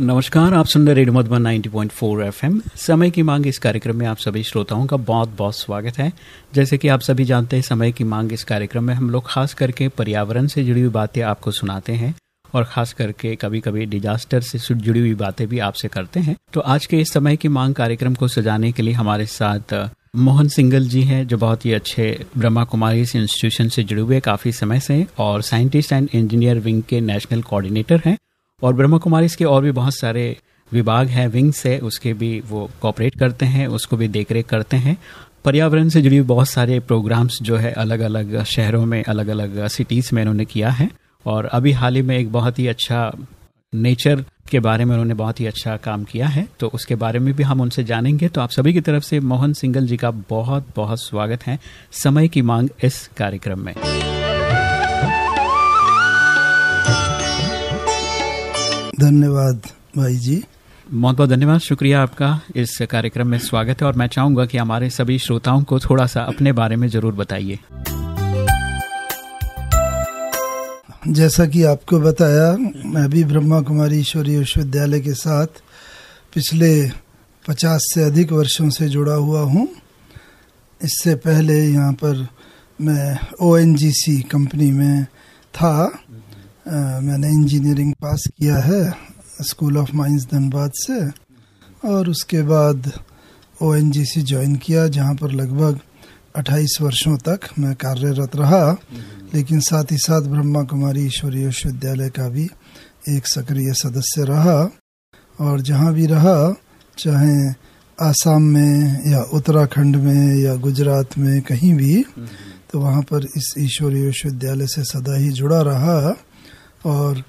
नमस्कार, आप सुन रहे रेडियो मधुबन 90.4 एफएम। समय की मांग इस कार्यक्रम में आप सभी श्रोताओं का बहुत बहुत स्वागत है। जैसे कि आप सभी जानते हैं, समय की मांग इस कार्यक्रम में हम लोग खास करके पर्यावरण से जुड़ी हुई बातें आपको सुनाते हैं और खास करके कभी कभी डिजास्टर से जुड़ी हुई बातें भी आपसे करते हैं। तो आज के इस समय की मांग कार्यक्रम को सजाने के लिए हमारे साथ मोहन सिंगल जी हैं, जो बहुत ही अच्छे ब्रह्मा कुमारी इंस्टीट्यूशन से जुड़े हुए काफ़ी समय से और साइंटिस्ट एंड इंजीनियर विंग के नेशनल कोऑर्डिनेटर हैं। और ब्रह्मा कुमारी के और भी बहुत सारे विभाग हैं विंग्स है, उसके भी वो कॉपरेट करते हैं, उसको भी देख करते हैं। पर्यावरण से जुड़ी बहुत सारे प्रोग्राम्स जो है अलग अलग शहरों में अलग अलग सिटीज़ में इन्होंने किया है। और अभी हाल ही में एक बहुत ही अच्छा नेचर के बारे में उन्होंने बहुत ही अच्छा काम किया है तो उसके बारे में भी हम उनसे जानेंगे। तो आप सभी की तरफ़ से मोहन सिंगल जी का बहुत बहुत स्वागत है समय की मांग इस कार्यक्रम में। धन्यवाद भाई जी। बहुत बहुत धन्यवाद शुक्रिया आपका इस कार्यक्रम में स्वागत है और मैं चाहूँगा कि हमारे सभी श्रोताओं को थोड़ा सा अपने बारे में ज़रूर बताइए। जैसा कि आपको बताया मैं भी ब्रह्मा कुमारी ईश्वरीय विश्वविद्यालय के साथ पिछले पचास से अधिक वर्षों से जुड़ा हुआ हूँ। इससे पहले यहाँ पर मैं ओएनजीसी कंपनी में था। मैंने इंजीनियरिंग पास किया है स्कूल ऑफ़ माइंस धनबाद से और उसके बाद O N G C join किया, जहाँ पर लगभग 28 वर्षों तक मैं कार्यरत रहा। लेकिन साथ ही साथ ब्रह्मा कुमारी ईश्वरीय विश्वविद्यालय का भी एक सक्रिय सदस्य रहा और जहाँ भी रहा, चाहे आसाम में या उत्तराखंड में या गुजरात में कहीं भी तो वहाँ पर इस ईश्वरीय विश्वविद्यालय से सदा ही जुड़ा रहा। और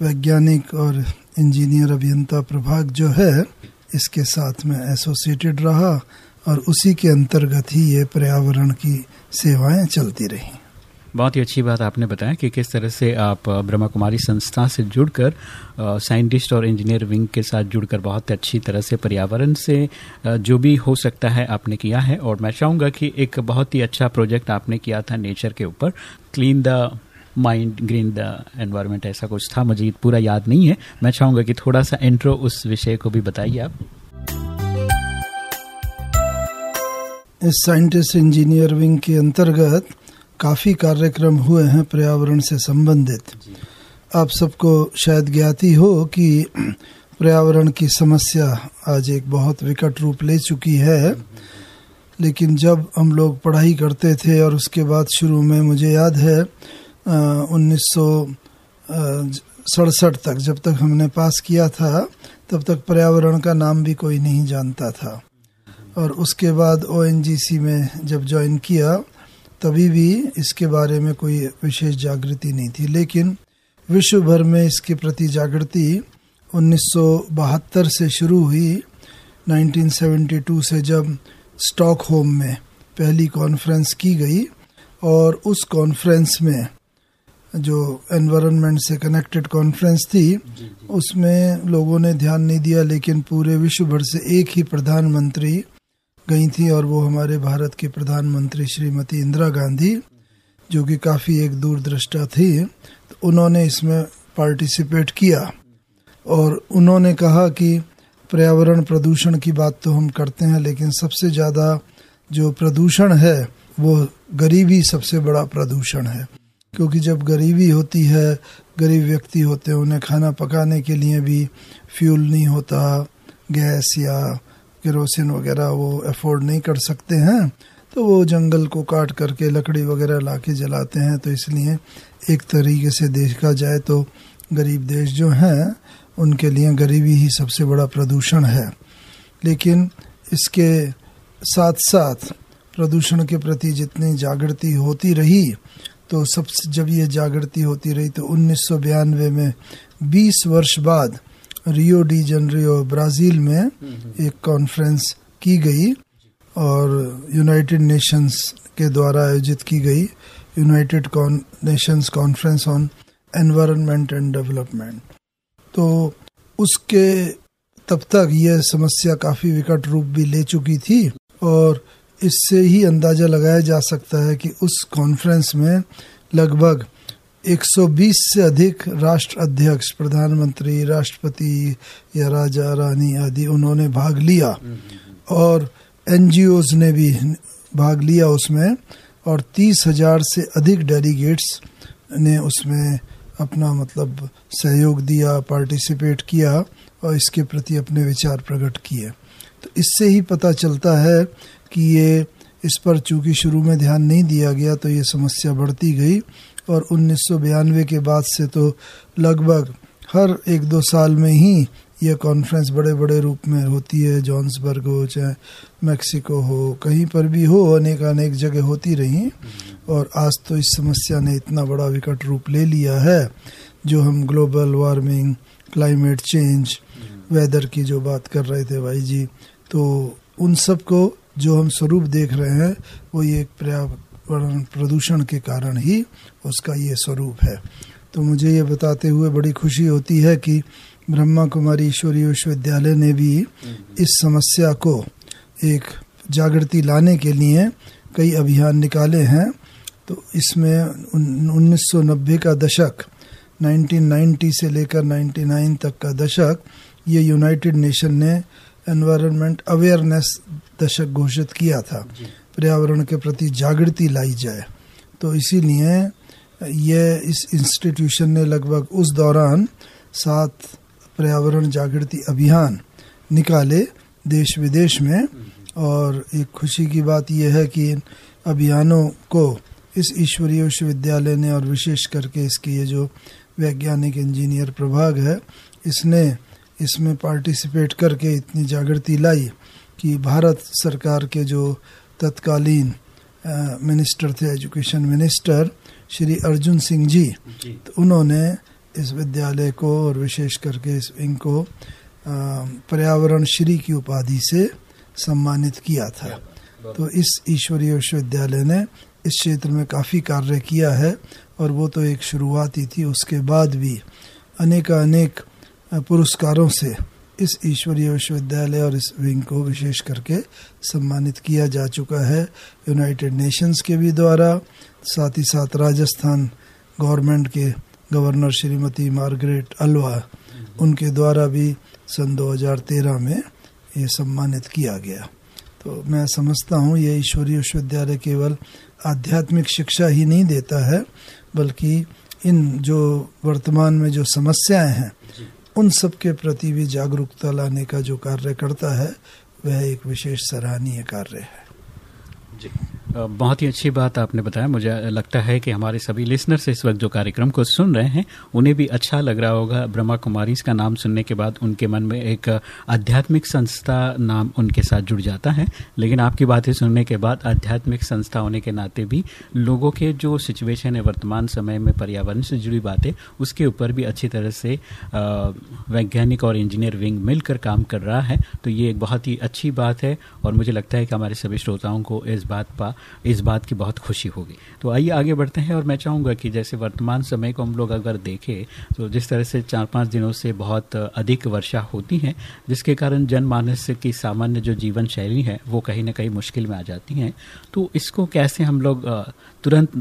वैज्ञानिक और इंजीनियर अभियंता प्रभाग जो है, इसके साथ में एसोसिएटेड रहा और उसी के अंतर्गत ही ये पर्यावरण की सेवाएँ चलती रही। बहुत ही अच्छी बात आपने बताया कि किस तरह से आप ब्रह्मा कुमारी संस्था से जुड़कर साइंटिस्ट और इंजीनियर विंग के साथ जुड़कर बहुत अच्छी तरह से पर्यावरण से जो भी हो सकता है आपने किया है। और मैं चाहूँगा कि एक बहुत ही अच्छा प्रोजेक्ट आपने किया था नेचर के ऊपर, clean the mind green the environment ऐसा कुछ था मुझे पूरा याद नहीं है। मैं चाहूँगा कि थोड़ा सा इंट्रो उस विषय को भी बताइए आप। इस साइंटिस्ट इंजीनियर विंग के अंतर्गत काफ़ी कार्यक्रम हुए हैं पर्यावरण से संबंधित। आप सबको शायद ज्ञात ही हो कि पर्यावरण की समस्या आज एक बहुत विकट रूप ले चुकी है। लेकिन जब हम लोग पढ़ाई करते थे और उसके बाद शुरू में मुझे याद है उन्नीस सड़सठ तक, जब तक हमने पास किया था, तब तक पर्यावरण का नाम भी कोई नहीं जानता था। और उसके बाद ओएनजीसी में जब ज्वाइन किया, तभी भी इसके बारे में कोई विशेष जागृति नहीं थी। लेकिन विश्व भर में इसके प्रति जागृति उन्नीस सौ बहत्तर से शुरू हुई 1972 से जब स्टॉकहोम में पहली कॉन्फ्रेंस की गई, और उस कॉन्फ्रेंस में जो एनवायरनमेंट से कनेक्टेड कॉन्फ्रेंस थी उसमें लोगों ने ध्यान नहीं दिया लेकिन पूरे विश्व भर से एक ही प्रधानमंत्री गई थी और वो हमारे भारत की प्रधानमंत्री श्रीमती इंदिरा गांधी जो कि काफ़ी एक दूरदृष्टा थी तो उन्होंने इसमें पार्टिसिपेट किया। और उन्होंने कहा कि पर्यावरण प्रदूषण की बात तो हम करते हैं लेकिन सबसे ज़्यादा जो प्रदूषण है वो गरीबी सबसे बड़ा प्रदूषण है। क्योंकि जब गरीबी होती है, गरीब व्यक्ति होते हैं, उन्हें खाना पकाने के लिए भी फ्यूल नहीं होता, गैस या केरोसिन वगैरह वो अफोर्ड नहीं कर सकते हैं तो वो जंगल को काट करके लकड़ी वगैरह ला के जलाते हैं तो इसलिए एक तरीके से देखा जाए तो गरीब देश जो हैं, उनके लिए गरीबी ही सबसे बड़ा प्रदूषण है। लेकिन इसके साथ साथ प्रदूषण के प्रति जितनी जागृति होती रही तो सब जब ये जागृति होती रही तो उन्नीस में 20 वर्ष बाद रियो डी जनरियो ब्राज़ील में एक कॉन्फ्रेंस की गई और यूनाइटेड नेशंस के द्वारा आयोजित की गई United Nations conference on environment and development तो उसके तब तक यह समस्या काफ़ी विकट रूप भी ले चुकी थी और इससे ही अंदाज़ा लगाया जा सकता है कि उस कॉन्फ्रेंस में लगभग 120 से अधिक राष्ट्र अध्यक्ष, प्रधानमंत्री, राष्ट्रपति या राजा, रानी आदि उन्होंने भाग लिया। और एनजीओ ने भी भाग लिया उसमें और तीस हज़ार से अधिक डेलीगेट्स ने उसमें अपना मतलब सहयोग दिया पार्टिसिपेट किया और इसके प्रति अपने विचार प्रकट किए। तो इससे ही पता चलता है कि ये इस पर चूँकि शुरू में ध्यान नहीं दिया गया तो ये समस्या बढ़ती गई और उन्नीस के बाद से तो लगभग हर एक दो साल में ही यह कॉन्फ्रेंस बड़े बड़े रूप में होती है जॉन्सबर्ग हो चाहे मैक्सिको हो, कहीं पर भी हो अनेक अनेक जगह होती रही और आज तो इस समस्या ने इतना बड़ा विकट रूप ले लिया है जो हम global warming climate change weather की जो बात कर रहे थे भाई जी तो उन सबको जो हम स्वरूप देख रहे हैं वो ये पर्यावरण प्रदूषण के कारण ही उसका ये स्वरूप है। तो मुझे ये बताते हुए बड़ी खुशी होती है कि ब्रह्मा कुमारी ईश्वरीय विश्वविद्यालय ने भी इस समस्या को एक जागृति लाने के लिए कई अभियान निकाले हैं। तो इसमें 1990 का दशक 1990 से लेकर 99 तक का दशक ये यूनाइटेड नेशन ने एनवायरनमेंट अवेयरनेस दशक घोषित किया था। पर्यावरण के प्रति जागृति लाई जाए। तो इसीलिए यह इस इंस्टीट्यूशन ने लगभग उस दौरान सात पर्यावरण जागृति अभियान निकाले देश विदेश में। और एक खुशी की बात यह है कि इन अभियानों को इस ईश्वरीय विश्वविद्यालय ने और विशेष करके इसके ये जो वैज्ञानिक इंजीनियर प्रभाग है इसने इसमें पार्टिसिपेट करके इतनी जागृति लाई कि भारत सरकार के जो तत्कालीन मिनिस्टर थे एजुकेशन मिनिस्टर श्री अर्जुन सिंह जी, जी। तो उन्होंने इस विद्यालय को और विशेष करके इस विंग को पर्यावरण श्री की उपाधि से सम्मानित किया था तो इस ईश्वरीय विश्वविद्यालय ने इस क्षेत्र में काफ़ी कार्य किया है और वो तो एक शुरुआत ही थी उसके बाद भी अनेक अनेक पुरस्कारों से इस ईश्वरीय विश्वविद्यालय और इस विंग को विशेष करके सम्मानित किया जा चुका है। यूनाइटेड नेशंस के भी द्वारा, साथ ही साथ राजस्थान गवर्नमेंट के गवर्नर श्रीमती मार्गरेट अलवा, उनके द्वारा भी सन 2013 में ये सम्मानित किया गया। तो मैं समझता हूँ, ये ईश्वरीय विश्वविद्यालय केवल आध्यात्मिक शिक्षा ही नहीं देता है, बल्कि इन जो वर्तमान में जो समस्याएँ हैं उन सब के प्रति भी जागरूकता लाने का जो कार्य करता है, वह एक विशेष सराहनीय कार्य है। जी। बहुत ही अच्छी बात आपने बताया। मुझे लगता है कि हमारे सभी लिसनर्स इस वक्त जो कार्यक्रम को सुन रहे हैं, उन्हें भी अच्छा लग रहा होगा ब्रह्मा कुमारी। का नाम सुनने के बाद उनके मन में एक आध्यात्मिक संस्था नाम उनके साथ जुड़ जाता है। लेकिन आपकी बातें सुनने के बाद आध्यात्मिक संस्था होने के नाते भी लोगों के जो सिचुएशन है, वर्तमान समय में पर्यावरण से जुड़ी बातें, उसके ऊपर भी अच्छी तरह से वैज्ञानिक और इंजीनियर विंग मिलकर काम कर रहा है। तो ये एक बहुत ही अच्छी बात है और मुझे लगता है कि हमारे सभी श्रोताओं को इस बात पर इस बात की बहुत खुशी होगी। तो आइए आगे बढ़ते हैं और मैं चाहूँगा कि जैसे वर्तमान समय को हम लोग अगर देखें तो जिस तरह से चार पाँच दिनों से बहुत अधिक वर्षा होती है जिसके कारण जनमानस की सामान्य जो जीवन शैली है वो कहीं ना कहीं मुश्किल में आ जाती हैं। तो इसको कैसे हम लोग तुरंत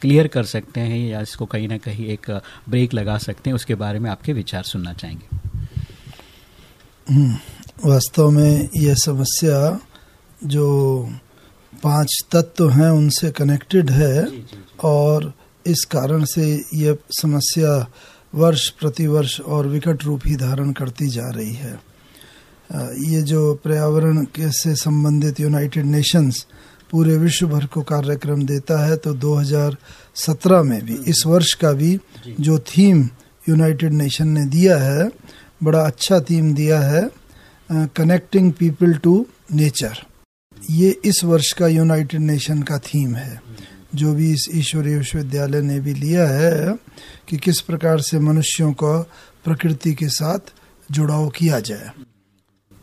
क्लियर कर सकते हैं या इसको कहीं ना कहीं एक ब्रेक लगा सकते हैं उसके बारे में आपके विचार सुनना चाहेंगे। हम्म, वास्तव में यह समस्या जो पाँच तत्व हैं उनसे कनेक्टेड है जी, जी, जी। और इस कारण से ये समस्या वर्ष प्रतिवर्ष और विकट रूप ही धारण करती जा रही है। ये जो पर्यावरण के से संबंधित यूनाइटेड नेशंस पूरे विश्व भर को कार्यक्रम देता है तो 2017 में भी इस वर्ष का भी जो। थीम यूनाइटेड नेशन ने दिया है बड़ा अच्छा थीम दिया है कनेक्टिंग पीपल टू नेचर ये इस वर्ष का यूनाइटेड नेशन का थीम है। जो भी इस ईश्वरीय विश्वविद्यालय ने भी लिया है कि किस प्रकार से मनुष्यों को प्रकृति के साथ जुड़ाव किया जाए।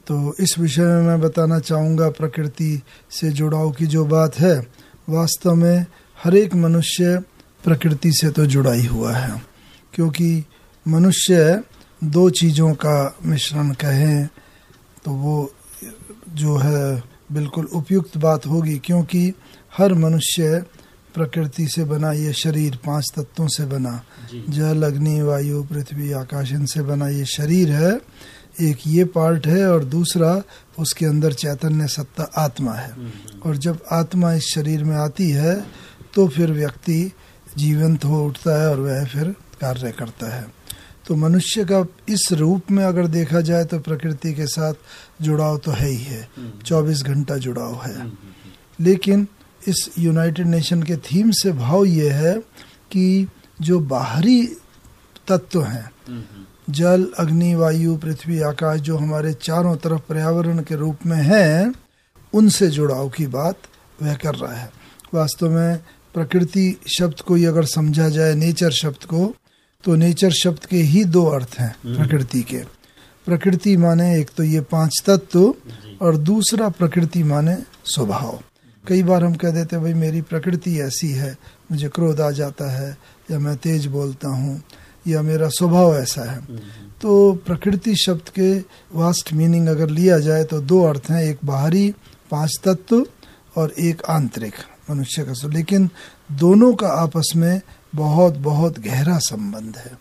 तो इस विषय में मैं बताना चाहूँगा, प्रकृति से जुड़ाव की जो बात है, वास्तव में हर एक मनुष्य प्रकृति से तो जुड़ा ही हुआ है। क्योंकि मनुष्य दो चीज़ों का मिश्रण कहें तो वो जो है बिल्कुल उपयुक्त बात होगी क्योंकि हर मनुष्य प्रकृति से बना ये शरीर पाँच तत्वों से बना। जल अग्नि वायु पृथ्वी आकाश इनसे बना ये शरीर है। एक ये पार्ट है और दूसरा उसके अंदर चैतन्य सत्ता आत्मा है। और जब आत्मा इस शरीर में आती है तो फिर व्यक्ति जीवंत हो उठता है और वह फिर कार्य करता है। तो मनुष्य का इस रूप में अगर देखा जाए तो प्रकृति के साथ जुड़ाव तो है ही है। चौबीस घंटा जुड़ाव है। लेकिन इस यूनाइटेड नेशन के थीम से भाव ये है कि जो बाहरी तत्व हैं जल अग्नि वायु पृथ्वी आकाश जो हमारे चारों तरफ़ पर्यावरण के रूप में है उनसे जुड़ाव की बात वह कर रहा है। वास्तव में प्रकृति शब्द को ही अगर समझा जाए नेचर शब्द को तो नेचर शब्द के ही दो अर्थ हैं हम्म। प्रकृति के। प्रकृति माने एक तो ये पाँच तत्व और दूसरा प्रकृति माने स्वभाव। कई बार हम कह देते हैं भाई मेरी प्रकृति ऐसी है मुझे क्रोध आ जाता है या मैं तेज बोलता हूँ या मेरा स्वभाव ऐसा है। तो प्रकृति शब्द के वास्ट मीनिंग अगर लिया जाए तो दो अर्थ हैं एक बाहरी पाँच तत्व और एक आंतरिक मनुष्य का। लेकिन दोनों का आपस में बहुत बहुत गहरा संबंध है।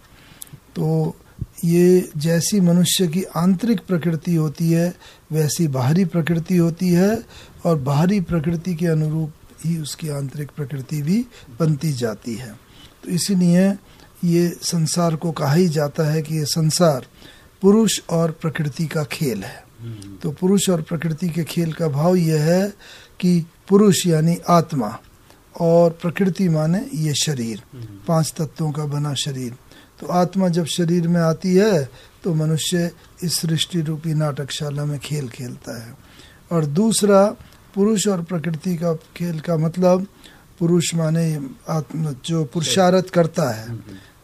तो ये जैसी मनुष्य की आंतरिक प्रकृति होती है वैसी बाहरी प्रकृति होती है और बाहरी प्रकृति के अनुरूप ही उसकी आंतरिक प्रकृति भी बनती जाती है। तो इसीलिए ये संसार को कहा ही जाता है कि ये संसार पुरुष और प्रकृति का खेल है। तो पुरुष और प्रकृति के खेल का भाव यह है कि पुरुष यानी आत्मा। और प्रकृति माने ये शरीर। पाँच तत्वों का बना शरीर। तो आत्मा जब शरीर में आती है तो मनुष्य इस सृष्टि रूपी नाटकशाला में खेल खेलता है। और दूसरा पुरुष और प्रकृति का खेल का मतलब पुरुष माने आत्मा जो पुरुषारत करता है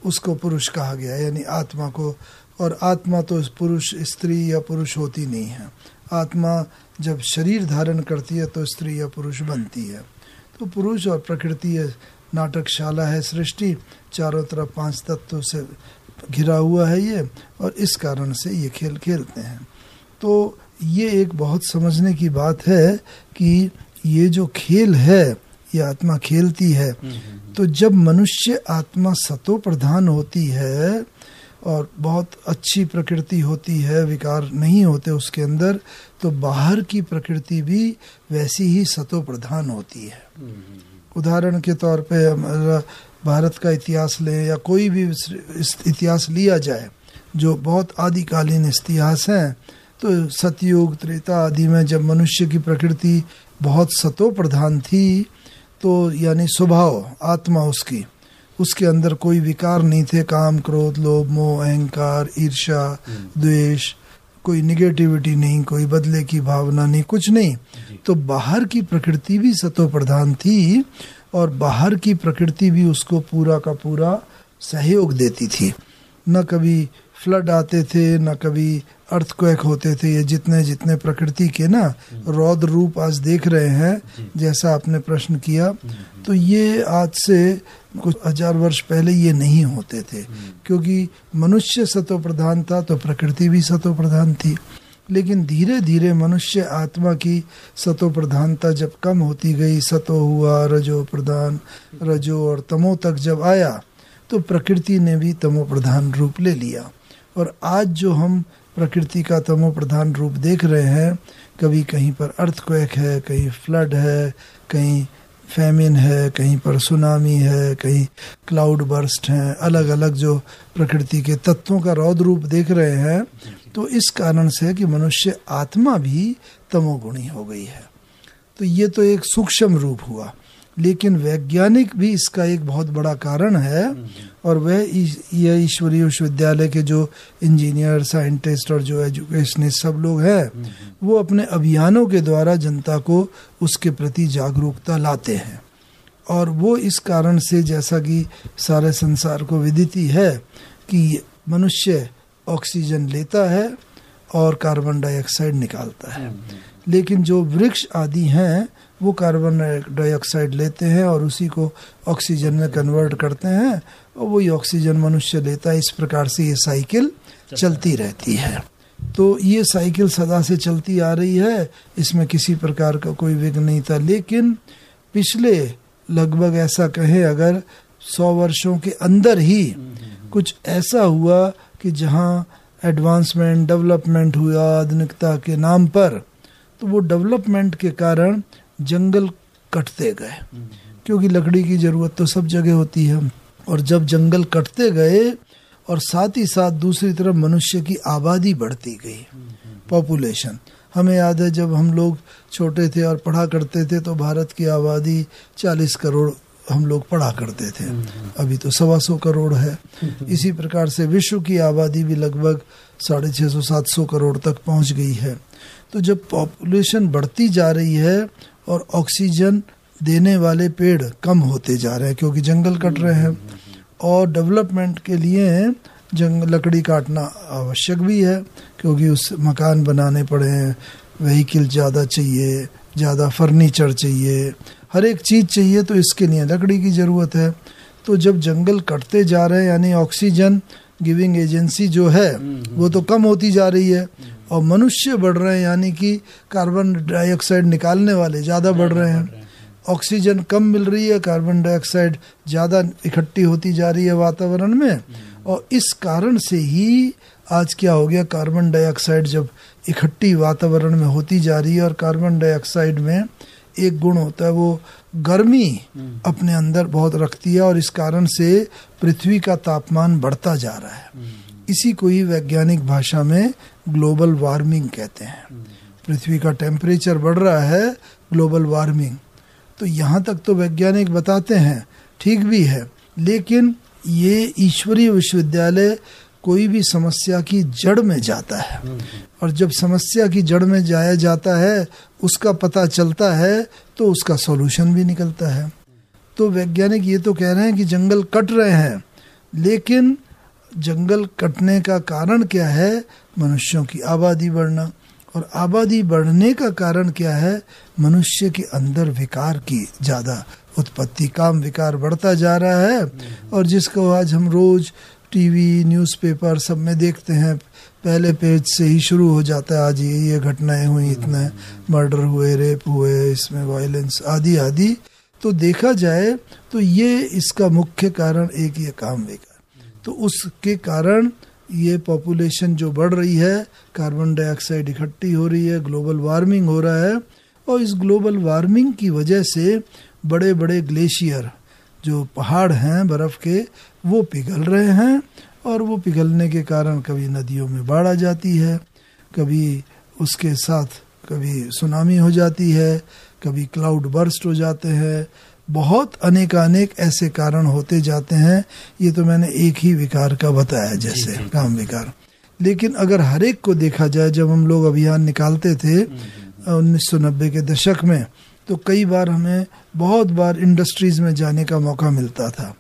उसको पुरुष कहा गया यानी आत्मा को। और आत्मा तो पुरुष स्त्री या पुरुष होती नहीं है। आत्मा जब शरीर धारण करती है तो स्त्री या पुरुष बनती है। तो पुरुष और प्रकृति है नाटकशाला है सृष्टि चारों तरफ़ पाँच तत्वों से घिरा हुआ है ये और इस कारण से ये खेल खेलते हैं। तो ये एक बहुत समझने की बात है कि ये जो खेल है ये आत्मा खेलती है। तो जब मनुष्य आत्मा सतो प्रधान होती है और बहुत अच्छी प्रकृति होती है, विकार नहीं होते उसके अंदर तो बाहर की प्रकृति भी वैसी ही सतो प्रधान होती है। उदाहरण के तौर पे हमारा भारत का इतिहास ले या कोई भी इतिहास लिया जाए, जो बहुत आदिकालीन इतिहास हैं तो सतयुग, त्रेता आदि में जब मनुष्य की प्रकृति बहुत सतो प्रधान थी तो यानी स्वभाव, आत्मा उसकी उसके अंदर कोई विकार नहीं थे काम क्रोध लोभ मोह अहंकार ईर्षा हम्म। द्वेष कोई निगेटिविटी नहीं कोई बदले की भावना नहीं कुछ नहीं। तो बाहर की प्रकृति भी सतो प्रधान थी और बाहर की प्रकृति भी उसको पूरा का पूरा सहयोग देती थी। न कभी फ्लड आते थे, न कभी अर्थक्वेक होते थे, ये जितने जितने प्रकृति के ना रौद्र रूप आज देख रहे हैं, जैसा आपने प्रश्न किया तो ये आज से कुछ हज़ार वर्ष पहले ये नहीं होते थे। क्योंकि मनुष्य सतो प्रधान था तो प्रकृति भी सतो प्रधान थी। लेकिन धीरे धीरे मनुष्य आत्मा की सतो प्रधानता जब कम होती गई सतो हुआ, रजो प्रधान, रजो और तमो तक जब आया तो प्रकृति ने भी तमो प्रधान रूप ले लिया। और आज जो हम प्रकृति का तमो प्रधान रूप देख रहे हैं, कभी कहीं पर अर्थक्वेक है, कहीं फ्लड है, कहीं फैमिन है, कहीं पर सुनामी है, कहीं क्लाउड बर्स्ट हैं अलग अलग जो प्रकृति के तत्वों का रौद्र रूप देख रहे हैं तो इस कारण से कि मनुष्य आत्मा भी तमोगुणी हो गई है। तो ये तो एक सूक्ष्म रूप हुआ। लेकिन वैज्ञानिक भी इसका एक बहुत बड़ा कारण है और वह यह ईश्वरीय विश्वविद्यालय के जो इंजीनियर, साइंटिस्ट और जो एजुकेशनिस्ट सब लोग हैं, वो अपने अभियानों के द्वारा जनता को उसके प्रति जागरूकता लाते हैं। और वो इस कारण से जैसा कि सारे संसार को विदित ही है कि मनुष्य ऑक्सीजन लेता है और कार्बन डाइऑक्साइड निकालता है। लेकिन जो वृक्ष आदि हैं वो कार्बन डाइऑक्साइड लेते हैं और उसी को ऑक्सीजन में कन्वर्ट करते हैं और वही ऑक्सीजन मनुष्य लेता है। इस प्रकार से ये साइकिल चलती रहती है। तो ये साइकिल सदा से चलती आ रही है। इसमें किसी प्रकार का कोई विघ्न नहीं था। लेकिन पिछले लगभग ऐसा कहे अगर सौ वर्षों के अंदर ही कुछ ऐसा हुआ कि जहाँ एडवांसमेंट डेवलपमेंट हुआ आधुनिकता के नाम पर तो वो डेवलपमेंट के कारण जंगल कटते गए। क्योंकि लकड़ी की ज़रूरत तो सब जगह होती है। और जब जंगल कटते गए और साथ ही साथ दूसरी तरफ़ मनुष्य की आबादी बढ़ती गई पॉपुलेशन हमें याद है जब हम लोग छोटे थे और पढ़ा करते थे तो भारत की आबादी 40 करोड़ हम लोग पढ़ा करते थे। अभी तो सवा सौ करोड़ है। इसी प्रकार से विश्व की आबादी भी लगभग साढ़े छः सौ, सात सौ करोड़ तक पहुँच गई है। तो जब पॉपुलेशन बढ़ती जा रही है और ऑक्सीजन देने वाले पेड़ कम होते जा रहे हैं क्योंकि जंगल कट रहे हैं। और डेवलपमेंट के लिए जंग लकड़ी काटना आवश्यक भी है क्योंकि उस मकान बनाने पड़े हैं। व्हीकल ज़्यादा चाहिए ज़्यादा फर्नीचर चाहिए हर एक चीज़ चाहिए तो इसके लिए लकड़ी की ज़रूरत है। तो जब जंगल कटते जा रहे हैं यानी ऑक्सीजन गिविंग एजेंसी जो है वो तो कम होती जा रही है। और मनुष्य बढ़ रहे हैं, यानी कि कार्बन डाइऑक्साइड निकालने वाले ज़्यादा बढ़ रहे हैं। ऑक्सीजन कम मिल रही है कार्बन डाइऑक्साइड ज़्यादा इकट्ठी होती जा रही है वातावरण में। और इस कारण से ही आज क्या हो गया कार्बन डाइऑक्साइड जब इकट्ठी वातावरण में होती जा रही है और कार्बन डाइऑक्साइड में एक गुण होता है, वो गर्मी अपने अंदर बहुत रखती है और इस कारण से पृथ्वी का तापमान बढ़ता जा रहा है। इसी को ही वैज्ञानिक भाषा में ग्लोबल वार्मिंग कहते हैं। पृथ्वी का टेम्परेचर बढ़ रहा है, ग्लोबल वार्मिंग। तो यहाँ तक तो वैज्ञानिक बताते हैं, ठीक भी है, लेकिन ये ईश्वरीय विश्वविद्यालय कोई भी समस्या की जड़ में जाता है। और जब समस्या की जड़ में जाया जाता है, उसका पता चलता है तो उसका सॉल्यूशन भी निकलता है। तो वैज्ञानिक ये तो कह रहे हैं कि जंगल कट रहे हैं, लेकिन जंगल कटने का कारण क्या है? मनुष्यों की आबादी बढ़ना। और आबादी बढ़ने का कारण क्या है? मनुष्य के अंदर विकार की ज़्यादा उत्पत्ति। काम विकार बढ़ता जा रहा है। और जिसको आज हम रोज टीवी, न्यूज़पेपर सब में देखते हैं, पहले पेज से ही शुरू हो जाता है। आज ये ये घटनाएँ हुई, इतने मर्डर हुए, रेप हुए, इसमें वायलेंस आदि आदि। तो देखा जाए तो ये इसका मुख्य कारण एक ये काम विकार। तो उसके कारण ये पॉपुलेशन जो बढ़ रही है कार्बन डाइऑक्साइड इकट्ठी हो रही है ग्लोबल वार्मिंग हो रहा है, और इस ग्लोबल वार्मिंग की वजह से बड़े बड़े ग्लेशियर जो पहाड़ हैं बर्फ़ के, वो पिघल रहे हैं, और वो पिघलने के कारण कभी नदियों में बाढ़ आ जाती है, कभी उसके साथ कभी सुनामी हो जाती है, कभी क्लाउड बर्स्ट हो जाते हैं बहुत अनेकानेक ऐसे कारण होते जाते हैं। ये तो मैंने एक ही विकार का बताया जैसे काम विकार। लेकिन अगर हर एक को देखा जाए जब हम लोग अभियान निकालते थे उन्नीस सौ नब्बे के दशक में तो कई बार हमें बहुत बार इंडस्ट्रीज़ में जाने का मौका मिलता था।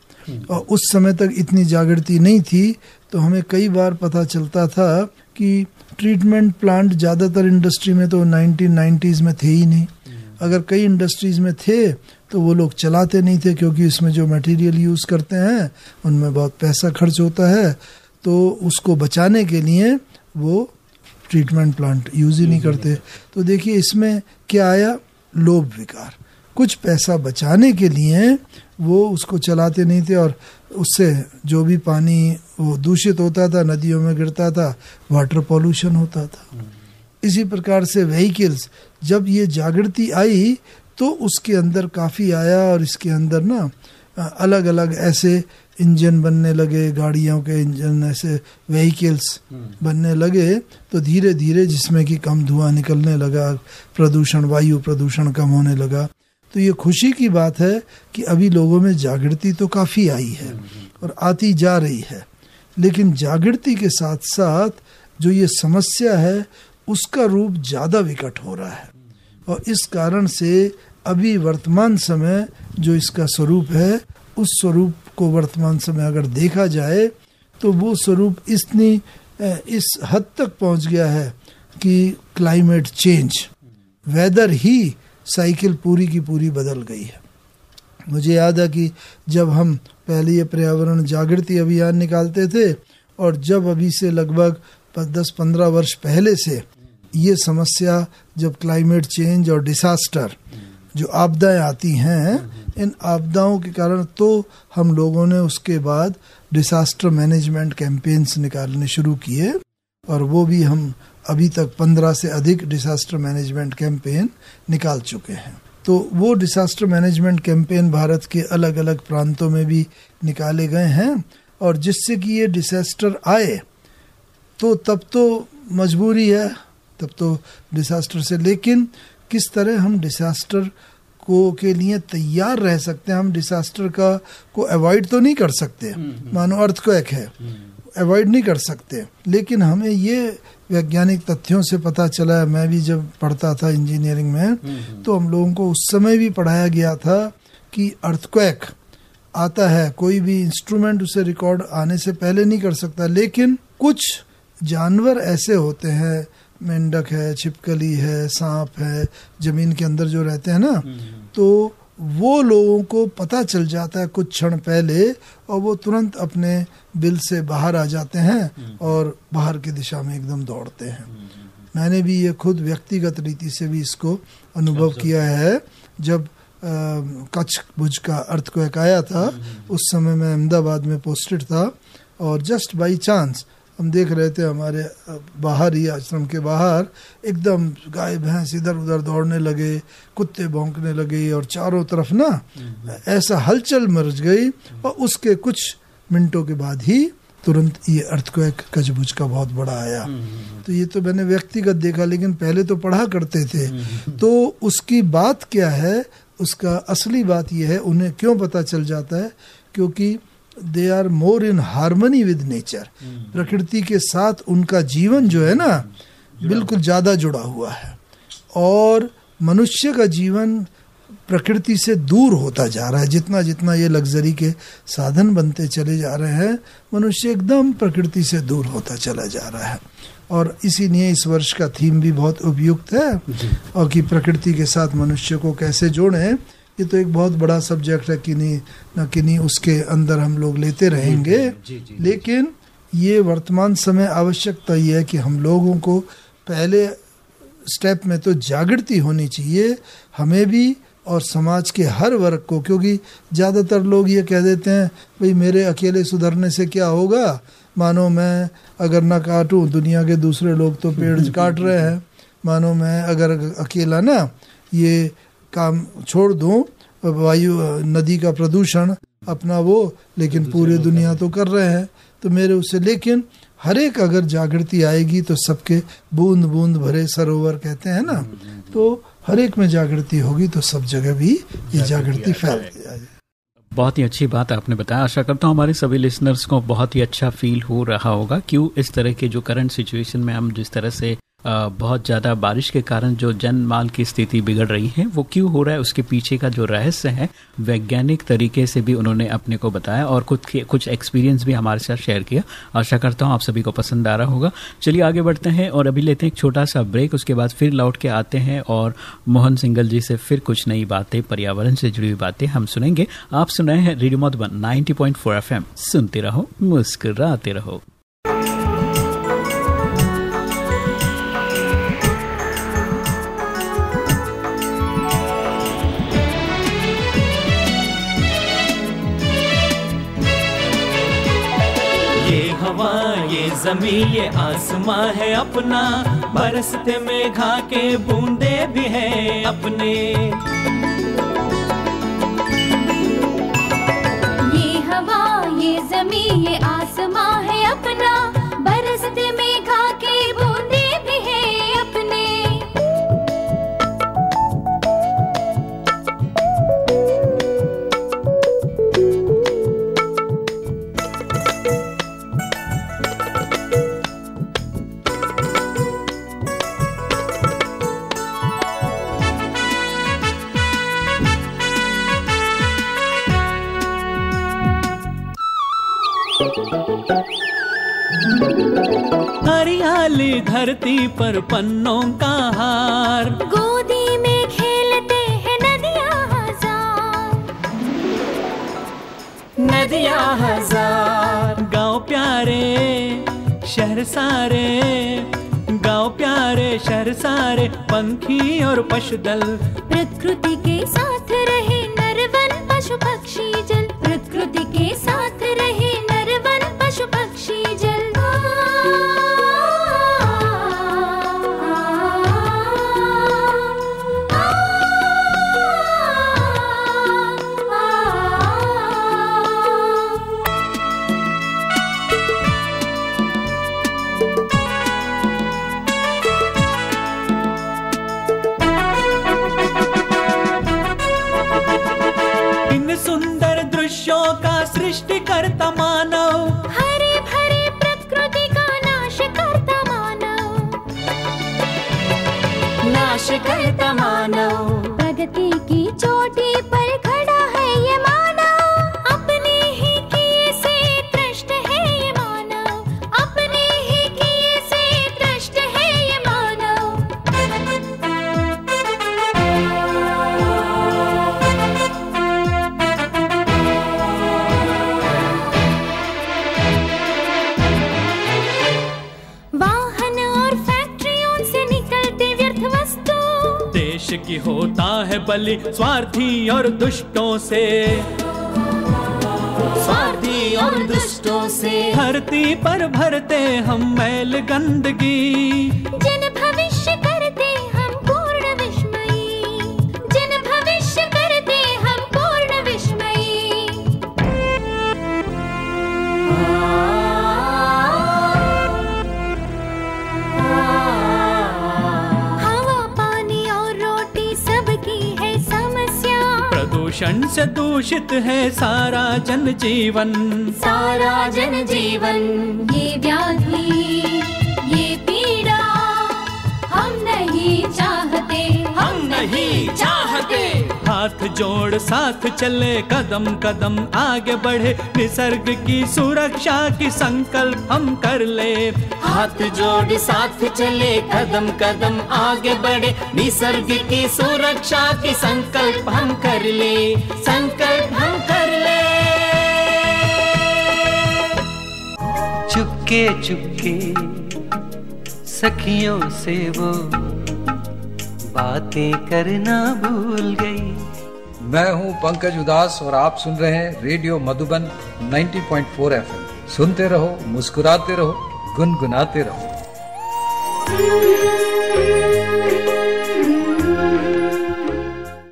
और उस समय तक इतनी जागृति नहीं थी तो हमें कई बार पता चलता था कि ट्रीटमेंट प्लांट ज़्यादातर इंडस्ट्री में तो नाइनटीन में थे ही नहीं। अगर कई इंडस्ट्रीज़ में थे तो वो लोग चलाते नहीं थे क्योंकि इसमें जो मटेरियल यूज़ करते हैं उनमें बहुत पैसा खर्च होता है। तो उसको बचाने के लिए वो ट्रीटमेंट प्लांट यूज़ ही नहीं करते। तो देखिए इसमें क्या आया? लोभ विकार। कुछ पैसा बचाने के लिए वो उसको चलाते नहीं थे और उससे जो भी पानी वो दूषित होता था नदियों में गिरता था वाटर पॉल्यूशन होता था। इसी प्रकार से व्हीकल्स जब ये जागृति आई तो उसके अंदर काफ़ी आया और इसके अंदर ना अलग अलग ऐसे इंजन बनने लगे गाड़ियों के इंजन ऐसे व्हीकल्स बनने लगे तो धीरे धीरे जिसमें कि कम धुआँ निकलने लगा प्रदूषण वायु प्रदूषण कम होने लगा। तो ये खुशी की बात है कि अभी लोगों में जागृति तो काफ़ी आई है और आती जा रही है। लेकिन जागृति के साथ साथ जो ये समस्या है उसका रूप ज़्यादा विकट हो रहा है। और इस कारण से अभी वर्तमान समय जो इसका स्वरूप है, उस स्वरूप को वर्तमान समय अगर देखा जाए तो वो स्वरूप इतनी इस हद तक पहुँच गया है कि क्लाइमेट चेंज, वेदर ही साइकिल पूरी की पूरी बदल गई है। मुझे याद है कि जब हम पहले ये पर्यावरण जागृति अभियान निकालते थे, और जब अभी से लगभग दस पंद्रह वर्ष पहले से ये समस्या जब क्लाइमेट चेंज और डिसास्टर जो आपदाएँ आती हैं, इन आपदाओं के कारण तो हम लोगों ने उसके बाद डिसास्टर मैनेजमेंट कैंपेन्स निकालने शुरू किए और वो भी हम अभी तक पंद्रह से अधिक डिसास्टर मैनेजमेंट कैंपेन निकाल चुके हैं। तो वो डिसास्टर मैनेजमेंट कैंपेन भारत के अलग अलग प्रांतों में भी निकाले गए हैं और जिससे कि ये डिसास्टर आए तो तब तो मजबूरी है तब तो डिसास्टर से। लेकिन किस तरह हम डिसास्टर को के लिए तैयार रह सकते हैं? हम डिसास्टर का को अवॉइड तो नहीं कर सकते। हम्म, हम्म। मानो अर्थ को एक है अवॉइड नहीं कर सकते। लेकिन हमें ये वैज्ञानिक तथ्यों से पता चला है। मैं भी जब पढ़ता था इंजीनियरिंग में हम्म, तो हम लोगों को उस समय भी पढ़ाया गया था कि अर्थक्वैक आता है। कोई भी इंस्ट्रूमेंट उसे रिकॉर्ड आने से पहले नहीं कर सकता। लेकिन कुछ जानवर ऐसे होते हैं मेंढक है छिपकली है सांप है ज़मीन के अंदर जो रहते हैं ना हम्म। तो वो लोगों को पता चल जाता है कुछ क्षण पहले और वो तुरंत अपने बिल से बाहर आ जाते हैं हम्म। और बाहर की दिशा में एकदम दौड़ते हैं। हम्म, मैंने भी ये खुद व्यक्तिगत रीति से भी इसको अनुभव किया है। जब कच्छ भुज का अर्थ को एक आया था उस समय मैं अहमदाबाद में पोस्टेड था और जस्ट बाई चांस हम देख रहे थे हमारे बाहर ही आश्रम के बाहर एकदम गाय भैंस इधर उधर दौड़ने लगे कुत्ते भौंकने लगे और चारों तरफ़ ना ऐसा हलचल मरज गई और उसके कुछ मिनटों के बाद ही तुरंत ये अर्थ को एक कजबुज का बहुत बड़ा आया। तो ये तो मैंने व्यक्तिगत देखा लेकिन पहले तो पढ़ा करते थे। तो उसकी बात क्या है? उसका असली बात यह है उन्हें क्यों पता चल जाता है? क्योंकि they are more in harmony with nature प्रकृति के साथ उनका जीवन जो है ना बिल्कुल ज़्यादा जुड़ा हुआ है। और मनुष्य का जीवन प्रकृति से दूर होता जा रहा है। जितना जितना ये लग्जरी के साधन बनते चले जा रहे हैं मनुष्य एकदम प्रकृति से दूर होता चला जा रहा है। और इसीलिए इस वर्ष का थीम भी बहुत उपयुक्त है और कि प्रकृति के साथ मनुष्य को कैसे जोड़ें ये तो एक बहुत बड़ा सब्जेक्ट है कि नहीं न कि नहीं उसके अंदर हम लोग लेते रहेंगे। जी, जी, जी, लेकिन ये वर्तमान समय आवश्यकता ये है कि हम लोगों को पहले स्टेप में तो जागृति होनी चाहिए हमें भी और समाज के हर वर्ग को क्योंकि ज़्यादातर लोग ये कह देते हैं भाई मेरे अकेले सुधरने से क्या होगा? मानो मैं अगर ना काटूं दुनिया के दूसरे लोग तो पेड़ काट रहे हैं। मानो मैं अगर अकेला ना ये काम छोड़ दूँ वायु नदी का प्रदूषण अपना वो लेकिन पूरे दुनिया तो कर रहे हैं। तो मेरे उससे लेकिन हर एक अगर जागृति आएगी तो सबके बूंद बूंद भरे सरोवर कहते हैं ना तो हर एक में जागृति होगी तो सब जगह भी ये जागृति फैल बहुत ही अच्छी बात आपने बताया। आशा करता हूँ हमारे सभी लिसनर्स को बहुत ही अच्छा फील हो रहा होगा क्यों इस तरह के जो करंट सिचुएशन में हम जिस तरह से बहुत ज़्यादा बारिश के कारण जो जन माल की स्थिति बिगड़ रही है, वो क्यों हो रहा है? उसके पीछे का जो रहस्य है, वैज्ञानिक तरीके से भी उन्होंने अपने को बताया और कुछ कुछ एक्सपीरियंस भी हमारे साथ शेयर किया। आशा करता हूँ आप सभी को पसंद आ रहा होगा। चलिए आगे बढ़ते हैं और अभी लेते हैं एक छोटा सा ब्रेक उसके बाद फिर लौट के आते हैं और मोहन सिंगल जी से फिर कुछ नई बातें, पर्यावरण से जुड़ी हुई बातें हम सुनेंगे। आप सुनाए हैं रेडियो मधुबन नाइनटी पॉइंट सुनते रहो, मुस्कुराते रहो। जमी ये आसमां है अपना। बरसते मेघा के बूंदे भी हैं अपने। ये हवा, ये जमी ये आसमां है अपना। बरसते मेघा के हरियाली धरती पर पन्नों का हार। गोदी में खेलते हैं नदियाँ हज़ार। नदियाँ हज़ार। गाँव प्यारे शहर सारे। गाँव प्यारे शहर सारे। पंखी और पशुदल। प्रकृति के साथ रहे नरवन पशु पक्षी जल। प्रकृति के साथ रहे बलि स्वार्थी और दुष्टों से। स्वार्थी और दुष्टों से। धरती पर भरते हम मैल गंदगी। से दूषित है सारा जन जीवन सारा जन जीवन ये व्याधि। हाथ जोड़, साथ चले, कदम कदम आगे बढ़े। निसर्ग की सुरक्षा की संकल्प हम कर ले। हाथ जोड़, साथ चले, कदम कदम आगे बढ़े। निसर्ग की सुरक्षा की संकल्प हम कर ले। संकल्प हम कर ले। चुपके चुपके, सखियों से वो बातें करना भूल गई। मैं हूँ पंकज उदास और आप सुन रहे हैं रेडियो मधुबन 90.4 एफएम। सुनते रहो, मुस्कुराते रहो, गुनगुनाते रहो।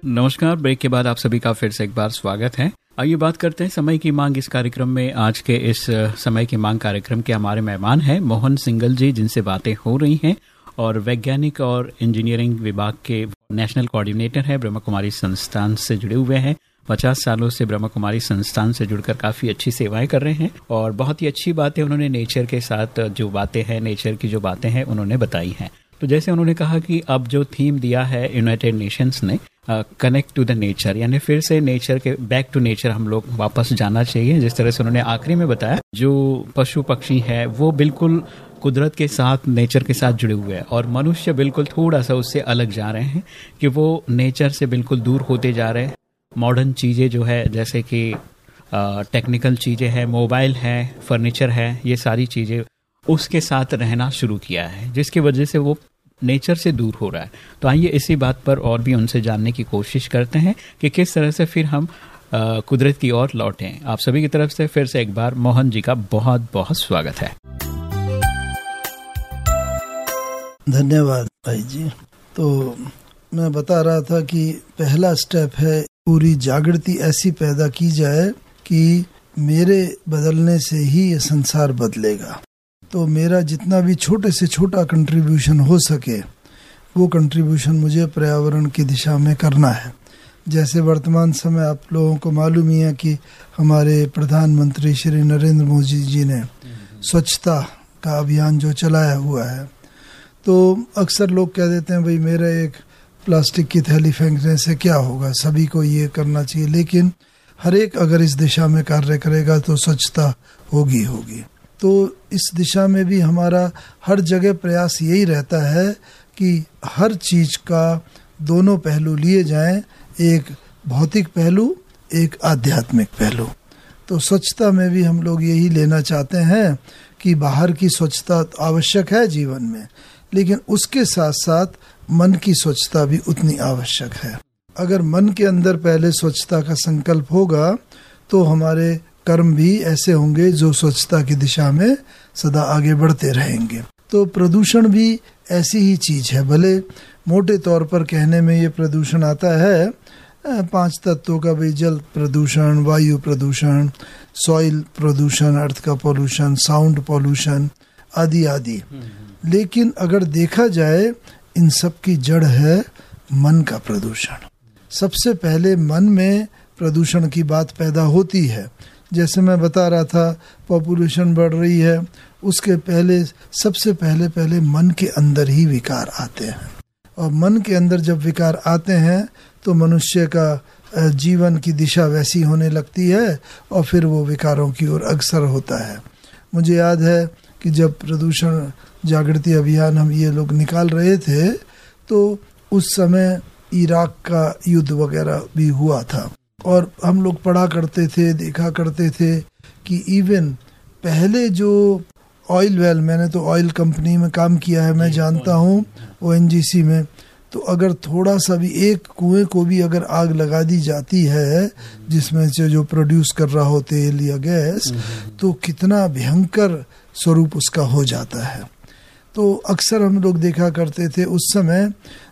नमस्कार, ब्रेक के बाद आप सभी का फिर से एक बार स्वागत है। आइए बात करते हैं समय की मांग इस कार्यक्रम में। आज के इस समय की मांग कार्यक्रम के हमारे मेहमान हैं मोहन सिंगल जी, जिनसे बातें हो रही हैं। और वैज्ञानिक और इंजीनियरिंग विभाग के नेशनल कोऑर्डिनेटर हैं। ब्रह्म कुमारी संस्थान से जुड़े हुए हैं। पचास सालों से ब्रह्म कुमारी संस्थान से जुड़कर काफ़ी अच्छी सेवाएँ कर रहे हैं और बहुत ही अच्छी बातें उन्होंने नेचर के साथ जो बातें हैं, नेचर की जो बातें हैं, उन्होंने बताई हैं। तो जैसे उन्होंने कहा कि अब जो थीम दिया है यूनाइटेड नेशंस ने कनेक्ट टू द नेचर यानी फिर से नेचर के बैक टू नेचर हम लोग वापस जाना चाहिए। जिस तरह से उन्होंने आखिरी में बताया, जो पशु पक्षी है, वो बिल्कुल कुदरत के साथ, नेचर के साथ जुड़े हुए हैं। और मनुष्य बिल्कुल थोड़ा सा उससे अलग जा रहे हैं कि वो नेचर से बिल्कुल दूर होते जा रहे हैं। मॉडर्न चीज़ें जो है, जैसे कि टेक्निकल चीज़ें हैं, मोबाइल है, फर्नीचर है, ये सारी चीज़ें उसके साथ रहना शुरू किया है, जिसकी वजह से वो नेचर से दूर हो रहा है। तो आइए इसी बात पर और भी उनसे जानने की कोशिश करते हैं कि किस तरह से फिर हम कुदरत की ओर लौटें आप सभी की तरफ़ से फिर से एक बार मोहन जी का बहुत बहुत स्वागत है। धन्यवाद भाई जी। तो मैं बता रहा था कि पहला स्टेप है पूरी जागृति ऐसी पैदा की जाए कि मेरे बदलने से ही ये संसार बदलेगा। तो मेरा जितना भी छोटे से छोटा कंट्रीब्यूशन हो सके वो कंट्रीब्यूशन मुझे पर्यावरण की दिशा में करना है। जैसे वर्तमान समय आप लोगों को मालूम ही है कि हमारे प्रधानमंत्री श्री नरेंद्र मोदी जी ने स्वच्छता का अभियान जो चलाया हुआ है तो अक्सर लोग कह देते हैं, भाई मेरा एक प्लास्टिक की थैली फेंकने से क्या होगा? सभी को ये करना चाहिए। लेकिन हर एक अगर इस दिशा में कार्य करेगा तो स्वच्छता होगी होगी। तो इस दिशा में भी हमारा हर जगह प्रयास यही रहता है कि हर चीज़ का दोनों पहलू लिए जाएँ, एक भौतिक पहलू, एक आध्यात्मिक पहलू। तो स्वच्छता में भी हम लोग यही लेना चाहते हैं कि बाहर की स्वच्छता आवश्यक है जीवन में। लेकिन उसके साथ साथ मन की स्वच्छता भी उतनी आवश्यक है। अगर मन के अंदर पहले स्वच्छता का संकल्प होगा तो हमारे कर्म भी ऐसे होंगे जो स्वच्छता की दिशा में सदा आगे बढ़ते रहेंगे। तो प्रदूषण भी ऐसी ही चीज़ है, भले मोटे तौर पर कहने में ये प्रदूषण आता है पाँच तत्वों का भी जल प्रदूषण, वायु प्रदूषण सॉइल प्रदूषण अर्थ का पॉल्यूशन साउंड पॉल्यूशन आदि आदि। लेकिन अगर देखा जाए, इन सब की जड़ है मन का प्रदूषण। सबसे पहले मन में प्रदूषण की बात पैदा होती है। जैसे मैं बता रहा था पॉपुलेशन बढ़ रही है, उसके पहले, सबसे पहले पहले मन के अंदर ही विकार आते हैं। और मन के अंदर जब विकार आते हैं तो मनुष्य का जीवन की दिशा वैसी होने लगती है और फिर वो विकारों की ओर अग्रसर होता है। मुझे याद है कि जब प्रदूषण जागृति अभियान हम ये लोग निकाल रहे थे तो उस समय इराक का युद्ध वगैरह भी हुआ था। और हम लोग पढ़ा करते थे देखा करते थे कि इवन पहले जो ऑयल वेल मैंने तो ऑयल कंपनी में काम किया है मैं जानता हूँ ओएनजीसी में। तो अगर थोड़ा सा भी एक कुएँ को भी अगर आग लगा दी जाती है जिसमें से जो प्रोड्यूस कर रहा हो तेल या गैस तो कितना भयंकर स्वरूप उसका हो जाता है। तो अक्सर हम लोग देखा करते थे उस समय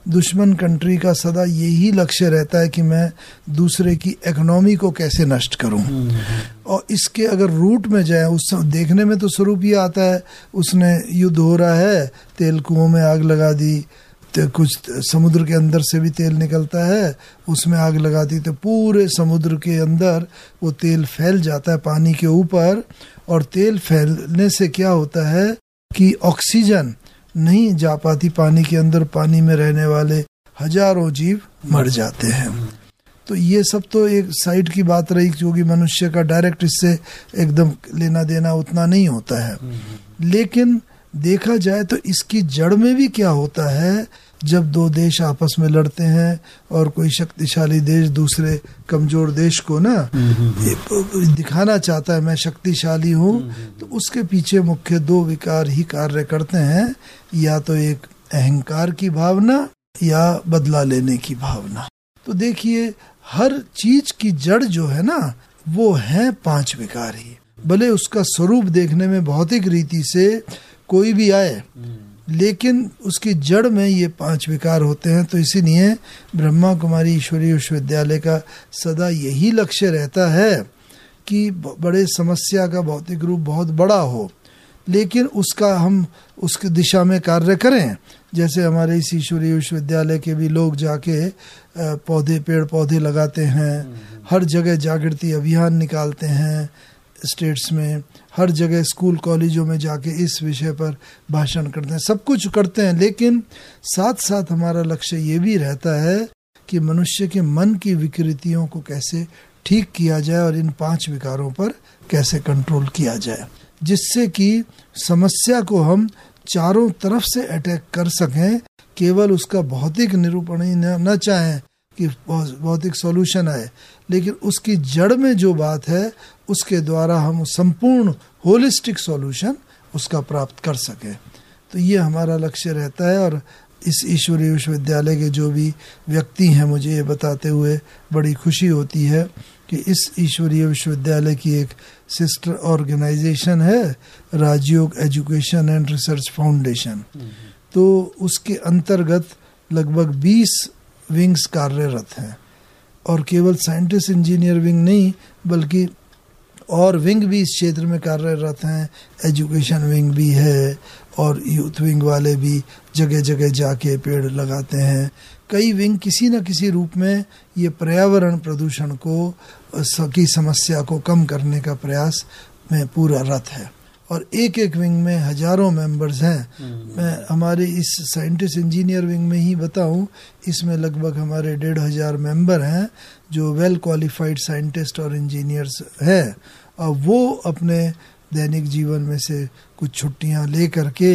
दुश्मन कंट्री का सदा यही लक्ष्य रहता है कि मैं दूसरे की इकोनॉमी को कैसे नष्ट करूँ। और इसके अगर रूट में जाए उस समय देखने में तो स्वरूप ये आता है। उसने युद्ध हो रहा है तेल कुओं में आग लगा दी तो कुछ समुद्र के अंदर से भी तेल निकलता है उसमें आग लगा दी तो पूरे समुद्र के अंदर वो तेल फैल जाता है पानी के ऊपर। और तेल फैलने से क्या होता है कि ऑक्सीजन नहीं जा पाती, पानी के अंदर पानी में रहने वाले हज़ारों जीव मर जाते हैं। तो ये सब तो एक साइड की बात रही जो कि मनुष्य का डायरेक्ट इससे एकदम लेना देना उतना नहीं होता है। लेकिन देखा जाए तो इसकी जड़ में भी क्या होता है जब दो देश आपस में लड़ते हैं और कोई शक्तिशाली देश दूसरे कमज़ोर देश को ना दिखाना चाहता है मैं शक्तिशाली हूँ। तो उसके पीछे मुख्य दो विकार ही कार्य करते हैं या तो एक अहंकार की भावना या बदला लेने की भावना। तो देखिए हर चीज़ की जड़ जो है ना वो है पाँच विकार ही। भले उसका स्वरूप देखने में भौतिक रीति से कोई भी आए लेकिन उसकी जड़ में ये पाँच विकार होते हैं तो इसीलिए ब्रह्मा कुमारी ईश्वरीय विश्वविद्यालय का सदा यही लक्ष्य रहता है कि बड़े समस्या का भौतिक रूप बहुत बड़ा हो। लेकिन उसका हम उसकी दिशा में कार्य करें। जैसे हमारे इस ईश्वरीय विश्वविद्यालय के भी लोग जाके पौधे पेड़ पौधे लगाते हैं हर जगह जागृति अभियान निकालते हैं स्टेट्स में। हर जगह स्कूल कॉलेजों में जाके इस विषय पर भाषण करते हैं। सब कुछ करते हैं लेकिन साथ साथ हमारा लक्ष्य ये भी रहता है कि मनुष्य के मन की विकृतियों को कैसे ठीक किया जाए और इन पाँच विकारों पर कैसे कंट्रोल किया जाए जिससे कि समस्या को हम चारों तरफ़ से अटैक कर सकें केवल उसका भौतिक निरूपण ही न, न चाहें कि भौतिक सॉल्यूशन आए। लेकिन उसकी जड़ में जो बात है उसके द्वारा हम संपूर्ण होलिस्टिक सॉल्यूशन उसका प्राप्त कर सकें। तो ये हमारा लक्ष्य रहता है और इस ईश्वरीय विश्वविद्यालय के जो भी व्यक्ति हैं मुझे ये बताते हुए बड़ी खुशी होती है कि इस ईश्वरीय विश्वविद्यालय की एक सिस्टर ऑर्गेनाइजेशन है Rajyoga education and research foundation तो उसके अंतर्गत लगभग 20 विंग्स कार्यरत हैं। और केवल साइंटिस्ट इंजीनियर विंग नहीं, बल्कि और विंग भी इस क्षेत्र में कार्यरत हैं। एजुकेशन विंग भी है, और यूथ विंग वाले भी जगह जगह जाके पेड़ लगाते हैं। कई विंग किसी न किसी रूप में ये पर्यावरण प्रदूषण को की समस्या को कम करने का प्रयास में पूरा रत है। और एक एक विंग में हज़ारों मेंबर्स हैं। मैं हमारे इस साइंटिस्ट इंजीनियर विंग में ही बताऊँ इसमें लगभग हमारे डेढ़ हज़ार मेंबर हैं जो वेल क्वालिफाइड साइंटिस्ट और इंजीनियर्स हैं। और वो अपने दैनिक जीवन में से कुछ छुट्टियाँ ले करके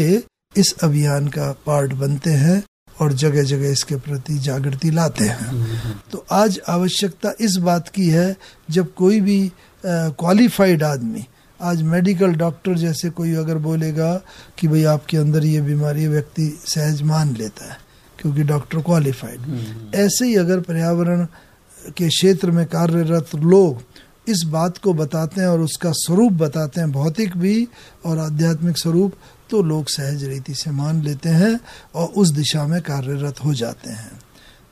इस अभियान का पार्ट बनते हैं और जगह जगह इसके प्रति जागृति लाते हैं। तो आज आवश्यकता इस बात की है जब कोई भी क्वालिफाइड आदमी आज मेडिकल डॉक्टर जैसे कोई अगर बोलेगा कि भाई आपके अंदर ये बीमारी व्यक्ति सहज मान लेता है क्योंकि डॉक्टर क्वालिफाइड ऐसे ही अगर पर्यावरण के क्षेत्र में कार्यरत लोग इस बात को बताते हैं और उसका स्वरूप बताते हैं भौतिक भी और आध्यात्मिक स्वरूप तो लोग सहज रीति से मान लेते हैं और उस दिशा में कार्यरत हो जाते हैं।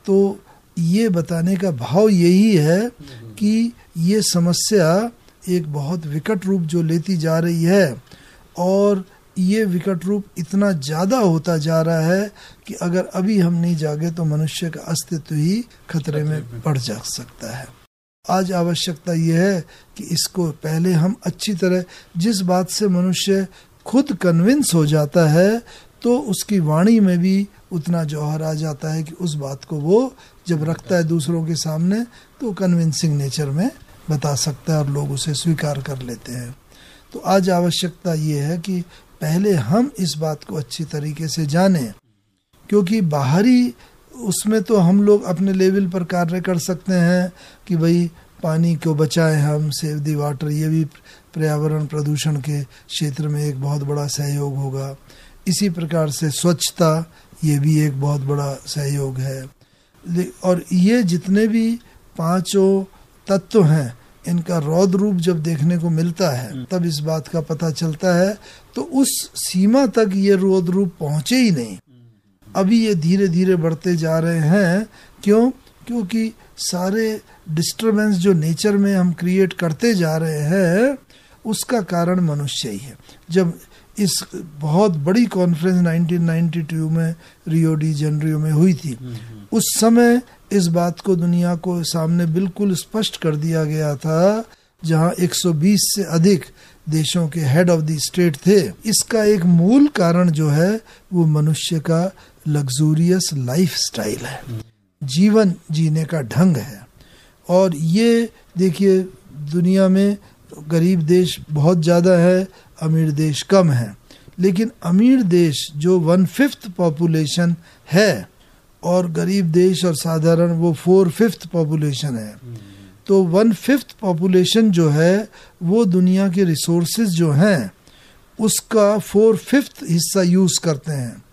तो ये बताने का भाव यही है कि ये समस्या एक बहुत विकट रूप जो लेती जा रही है और ये विकट रूप इतना ज़्यादा होता जा रहा है कि अगर अभी हम नहीं जागे तो मनुष्य का अस्तित्व ही खतरे में पड़ जा सकता है। आज आवश्यकता यह है कि इसको पहले हम अच्छी तरह जिस बात से मनुष्य खुद कन्विंस हो जाता है तो उसकी वाणी में भी उतना जौहर आ जाता है कि उस बात को वो जब रखता है दूसरों के सामने तो कन्विंसिंग नेचर में बता सकता है और लोग उसे स्वीकार कर लेते हैं। तो आज आवश्यकता ये है कि पहले हम इस बात को अच्छी तरीके से जानें, क्योंकि बाहरी उसमें तो हम लोग अपने लेवल पर कार्य कर सकते हैं कि भाई पानी को बचाएँ हम सेव दी वाटर, ये भी पर्यावरण प्रदूषण के क्षेत्र में एक बहुत बड़ा सहयोग होगा। इसी प्रकार से स्वच्छता, ये भी एक बहुत बड़ा सहयोग है। और ये जितने भी पाँचों तत्व हैं। इनका रौद रूप जब देखने को मिलता है तब इस बात का पता चलता है तो उस सीमा तक ये रौद रूप पहुँचे ही नहीं। अभी ये धीरे धीरे बढ़ते जा रहे हैं। क्यों? क्योंकि सारे डिस्टरबेंस जो नेचर में हम क्रिएट करते जा रहे हैं उसका कारण मनुष्य ही है। जब इस बहुत बड़ी कॉन्फ्रेंस 1992 में रियो डी जनरियो में हुई थी। उस समय इस बात को दुनिया को सामने बिल्कुल स्पष्ट कर दिया गया था जहाँ 120 से अधिक देशों के हेड ऑफ़ द स्टेट थे। इसका एक मूल कारण जो है वो मनुष्य का लग्जूरियस लाइफ स्टाइल है जीवन जीने का ढंग है। और ये देखिए दुनिया में गरीब देश बहुत ज़्यादा है अमीर देश कम है। लेकिन अमीर देश जो वन फिफ्थ पॉपुलेशन है और गरीब देश और साधारण वो फोर फिफ्थ पॉपुलेशन है। तो वन फिफ्थ पॉपुलेशन जो है, वो दुनिया के रिसोर्सेज जो हैं, उसका फोर फिफ्थ हिस्सा यूज़ करते हैं।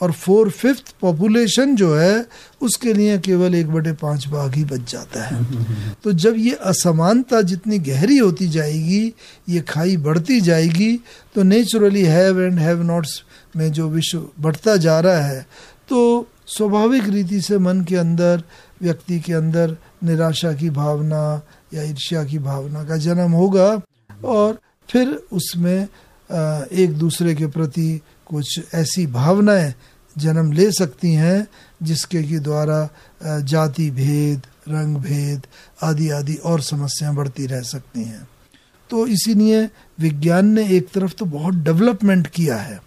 और फोर फिफ्थ पॉपुलेशन जो है उसके लिए केवल एक बटे पाँच भाग ही बच जाता है। तो जब ये असमानता जितनी गहरी होती जाएगी ये खाई बढ़ती जाएगी तो naturally have and have nots में जो विश्व बढ़ता जा रहा है तो स्वाभाविक रीति से मन के अंदर व्यक्ति के अंदर निराशा की भावना या ईर्ष्या की भावना का जन्म होगा और फिर उसमें एक दूसरे के प्रति कुछ ऐसी भावनाएँ जन्म ले सकती हैं जिसके की द्वारा जाति भेद रंग भेद आदि आदि और समस्याएँ बढ़ती रह सकती हैं। तो इसीलिए विज्ञान ने एक तरफ़ तो बहुत डेवलपमेंट किया है।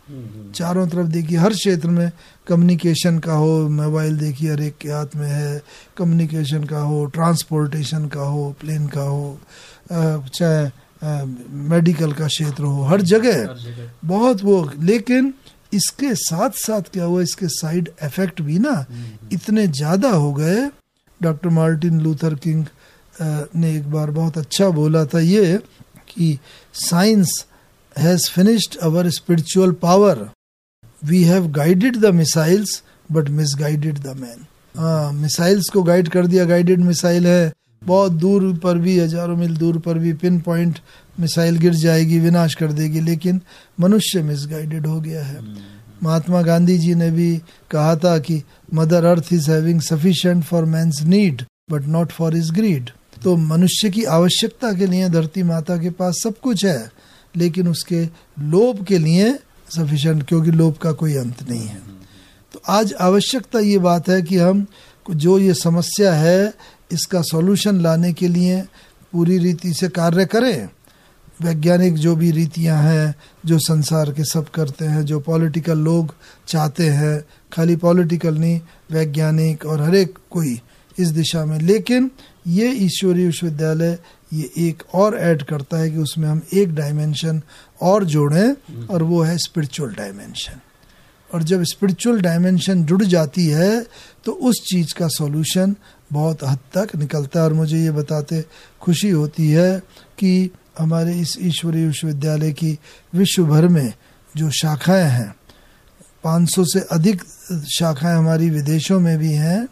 चारों तरफ़ देखिए हर क्षेत्र में कम्युनिकेशन का हो मोबाइल देखिए हर एक के हाथ में है कम्युनिकेशन का हो ट्रांसपोर्टेशन का हो प्लेन का हो चाहे मेडिकल का क्षेत्र हो हर जगह। बहुत वो लेकिन इसके साथ साथ क्या हुआ इसके साइड इफ़ेक्ट भी ना इतने ज़्यादा हो गए। डॉक्टर मार्टिन लूथर किंग ने एक बार बहुत अच्छा बोला था ये कि science has finished our spiritual power we have guided the missiles but misguided the man हाँ मिसाइल्स को गाइड कर दिया गाइडेड मिसाइल है। बहुत दूर पर भी हज़ारों मील दूर पर भी पिन पॉइंट मिसाइल गिर जाएगी विनाश कर देगी लेकिन मनुष्य मिसगाइडेड हो गया है। महात्मा गांधी जी ने भी कहा था कि mother earth is having sufficient for man's need but not for is greed तो मनुष्य की आवश्यकता के लिए धरती माता के पास सब कुछ है लेकिन उसके लोभ के लिए सफिशिएंट क्योंकि लोभ का कोई अंत नहीं है। तो आज आवश्यकता ये बात है कि हम जो ये समस्या है इसका सॉल्यूशन लाने के लिए पूरी रीति से कार्य करें। वैज्ञानिक जो भी रीतियाँ हैं, जो संसार के सब करते हैं, जो पॉलिटिकल लोग चाहते हैं, खाली पॉलिटिकल नहीं, वैज्ञानिक और हर एक कोई इस दिशा में। लेकिन ये ईश्वरीय विश्वविद्यालय, ये एक और ऐड करता है कि उसमें हम एक डायमेंशन और जोड़ें और वो है स्पिरिचुअल डायमेंशन और जब स्पिरिचुअल डायमेंशन जुड़ जाती है तो उस चीज़ का सॉल्यूशन बहुत हद तक निकलता है और मुझे ये बताते खुशी होती है कि हमारे इस ईश्वरीय विश्वविद्यालय की विश्व भर में जो शाखाएँ हैं 500 से अधिक शाखाएँ हमारी विदेशों में भी हैं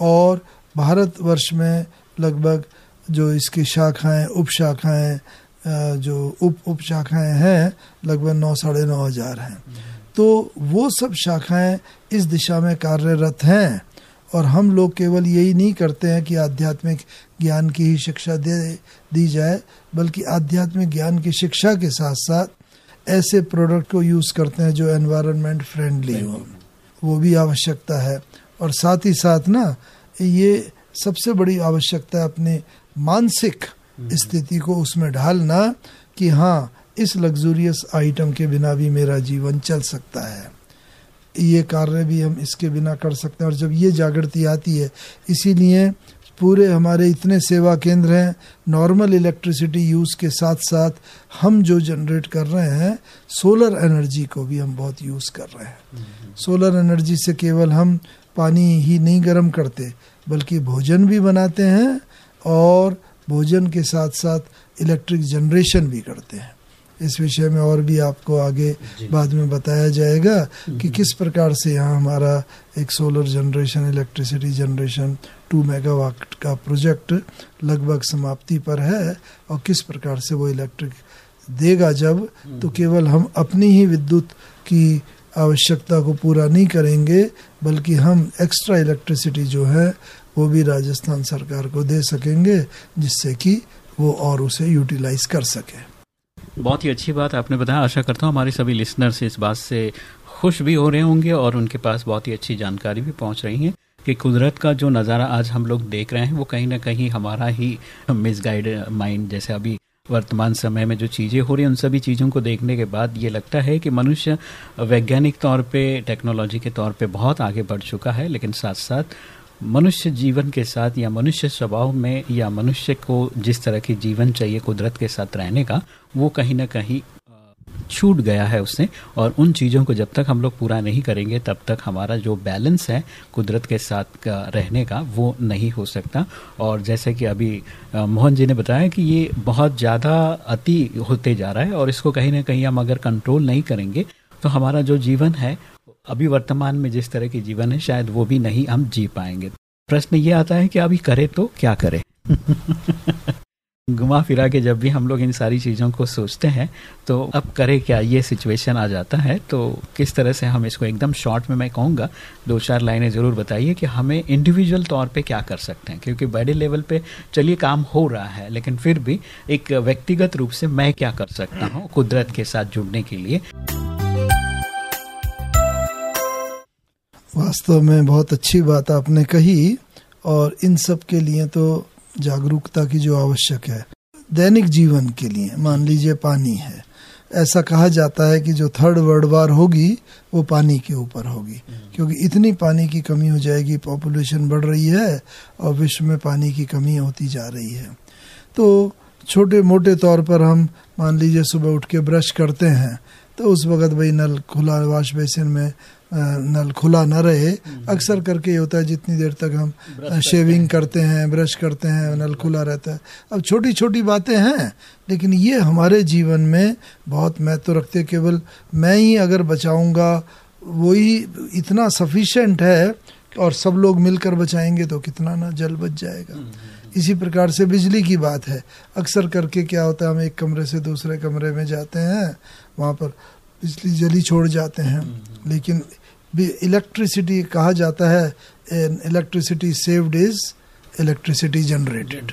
और भारतवर्ष में लगभग जो इसकी शाखाएँ, उप शाखाएँ जो उप उप शाखाएँ हैं, लगभग नौ, साढ़े नौ हज़ार हैं। तो वो सब शाखाएँ इस दिशा में कार्यरत हैं। और हम लोग केवल यही नहीं करते हैं कि आध्यात्मिक ज्ञान की ही शिक्षा दे दी जाए बल्कि आध्यात्मिक ज्ञान की शिक्षा के साथ साथ ऐसे प्रोडक्ट को यूज़ करते हैं जो एनवायरनमेंट फ्रेंडली हो। वो भी आवश्यकता है। और साथ ही साथ ना ये सबसे बड़ी आवश्यकता है अपने मानसिक स्थिति को उसमें ढालना कि हाँ इस लग्जूरियस आइटम के बिना भी मेरा जीवन चल सकता है। ये कार्य भी हम इसके बिना कर सकते हैं। और जब ये जागृति आती है, इसीलिए पूरे हमारे इतने सेवा केंद्र हैं नॉर्मल इलेक्ट्रिसिटी यूज़ के साथ साथ हम जो जनरेट कर रहे हैं सोलर एनर्जी को भी हम बहुत यूज़ कर रहे हैं। सोलर एनर्जी से केवल हम पानी ही नहीं गर्म करते, बल्कि भोजन भी बनाते हैं और भोजन के साथ साथ इलेक्ट्रिक जनरेशन भी करते हैं। इस विषय में और भी आपको आगे बाद में बताया जाएगा कि किस प्रकार से यहाँ हमारा एक solar generation electricity generation two megawatt का प्रोजेक्ट लगभग समाप्ति पर है और किस प्रकार से वो इलेक्ट्रिक देगा जब तो केवल हम अपनी ही विद्युत की आवश्यकता को पूरा नहीं करेंगे बल्कि हम एक्स्ट्रा इलेक्ट्रिसिटी जो है वो भी राजस्थान सरकार को दे सकेंगे जिससे कि वो और उसे यूटिलाइज कर सके। बहुत ही अच्छी बात आपने बताया। आशा करता हूँ हमारे सभी लिसनर्स इस बात से खुश भी हो रहे होंगे और उनके पास बहुत ही अच्छी जानकारी भी पहुँच रही है कि कुदरत का जो नज़ारा आज हम लोग देख रहे हैं, वो कहीं ना कहीं हमारा ही मिसगाइड माइंड जैसे अभी वर्तमान समय में जो चीज़ें हो रही हैं, उन सभी चीज़ों को देखने के बाद ये लगता है कि मनुष्य वैज्ञानिक तौर पे टेक्नोलॉजी के तौर पे बहुत आगे बढ़ चुका है, लेकिन साथ साथ मनुष्य जीवन के साथ या मनुष्य स्वभाव में या मनुष्य को जिस तरह की जीवन चाहिए कुदरत के साथ रहने का वो कहीं ना कहीं छूट गया है उससे और उन चीज़ों को जब तक हम लोग पूरा नहीं करेंगे, तब तक हमारा जो बैलेंस है कुदरत के साथ का रहने का वो नहीं हो सकता। और जैसे कि अभी मोहन जी ने बताया कि ये बहुत ज़्यादा अति होते जा रहा है और इसको कहीं ना कहीं हम अगर कंट्रोल नहीं करेंगे तो हमारा जो जीवन है, अभी वर्तमान में जिस तरह की जीवन है, शायद वो भी नहीं हम जी पाएँगे। प्रश्न ये आता है कि अभी करे तो क्या करें? घुमा फिरा के जब भी हम लोग इन सारी चीज़ों को सोचते हैं तो अब करे क्या, ये सिचुएशन आ जाता है। तो किस तरह से हम इसको एकदम शॉर्ट में मैं कहूँगा, दो चार लाइनें ज़रूर बताइए कि हमें इंडिविजुअल तौर पे क्या कर सकते हैं, क्योंकि बड़े लेवल पे चलिए काम हो रहा है, लेकिन फिर भी एक व्यक्तिगत रूप से मैं क्या कर सकता हूँ कुदरत के साथ जुड़ने के लिए? वास्तव में बहुत अच्छी बात आपने कही, और इन सब के लिए तो जागरूकता की जो आवश्यक है। दैनिक जीवन के लिए, मान लीजिए पानी है। ऐसा कहा जाता है कि जो थर्ड वर्ल्ड वार होगी, वो पानी के ऊपर होगी। क्योंकि इतनी पानी की कमी हो जाएगी, पॉपुलेशन बढ़ रही है और विश्व में पानी की कमी होती जा रही है। तो छोटे मोटे तौर पर हम, मान लीजिए सुबह उठ के ब्रश करते हैं तो उस वक्त भाई नल, खुला वाश बेसिन में नल खुला ना रहे। अक्सर करके ये होता है जितनी देर तक हम शेविंग करते हैं। ब्रश करते हैं नल खुला रहता है। अब छोटी छोटी बातें हैं लेकिन ये हमारे जीवन में बहुत महत्व रखते केवल मैं ही अगर बचाऊँगा वही इतना सफिशेंट है और सब लोग मिलकर बचाएँगे तो कितना ना जल बच जाएगा। इसी प्रकार से बिजली की बात है। अक्सर करके क्या होता है हम एक कमरे से दूसरे कमरे में जाते हैं वहाँ पर बिजली जली छोड़ जाते हैं। लेकिन इलेक्ट्रिसिटी कहा जाता है electricity saved is electricity generated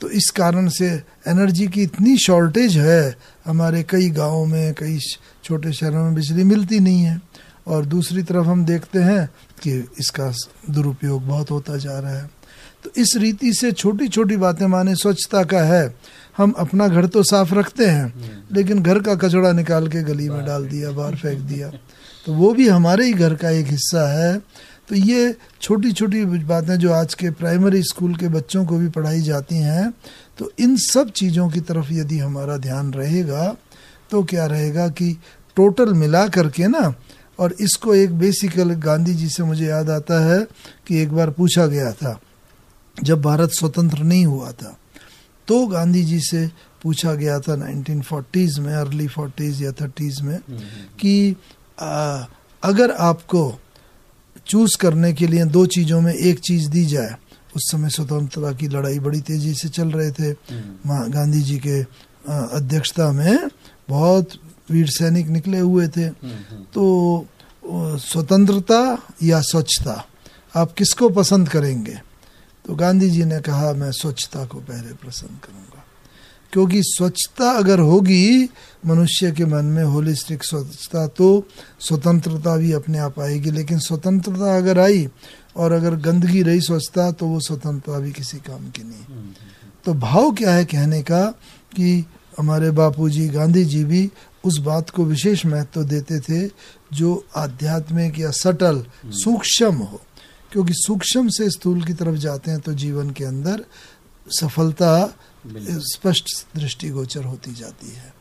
तो इस कारण से एनर्जी की इतनी शॉर्टेज है हमारे कई गाँवों में कई छोटे शहरों में बिजली मिलती नहीं है। और दूसरी तरफ़ हम देखते हैं कि इसका दुरुपयोग बहुत होता जा रहा है। तो इस रीति से छोटी छोटी बातें माने स्वच्छता का है। हम अपना घर तो साफ़ रखते हैं लेकिन घर का कचड़ा निकाल के गली में डाल दिया बाहर फेंक दिया। तो वो भी हमारे ही घर का एक हिस्सा है। तो ये छोटी छोटी बातें जो आज के प्राइमरी स्कूल के बच्चों को भी पढ़ाई जाती हैं तो इन सब चीज़ों की तरफ़ यदि हमारा ध्यान रहेगा तो क्या रहेगा कि टोटल मिला करके ना और इसको एक बेसिकल गांधी जी से मुझे याद आता है कि एक बार पूछा गया था जब भारत स्वतंत्र नहीं हुआ था तो गांधी जी से पूछा गया था 1940s में अर्ली 40s या 30s में कि आ, अगर आपको चूज़ करने के लिए दो चीज़ों में एक चीज़ दी जाए उस समय स्वतंत्रता की लड़ाई बड़ी तेज़ी से चल रहे थे। महा- गांधी जी के अध्यक्षता में बहुत वीर सैनिक निकले हुए थे। तो स्वतंत्रता या स्वच्छता आप किसको पसंद करेंगे? तो गांधी जी ने कहा मैं स्वच्छता को पहले पसंद करूँगा। क्योंकि स्वच्छता अगर होगी मनुष्य के मन में होलिस्टिक स्वच्छता तो स्वतंत्रता भी अपने आप आएगी। लेकिन स्वतंत्रता अगर आई और अगर गंदगी रही स्वच्छता तो वो स्वतंत्रता भी किसी काम की नहीं। तो भाव क्या है कहने का कि हमारे बापूजी गांधी जी भी उस बात को विशेष महत्व देते थे जो आध्यात्मिक या सटल, सूक्ष्म हो। क्योंकि सूक्ष्म से स्थूल की तरफ़ जाते हैं तो जीवन के अंदर सफलता स्पष्ट दृष्टिगोचर होती जाती है।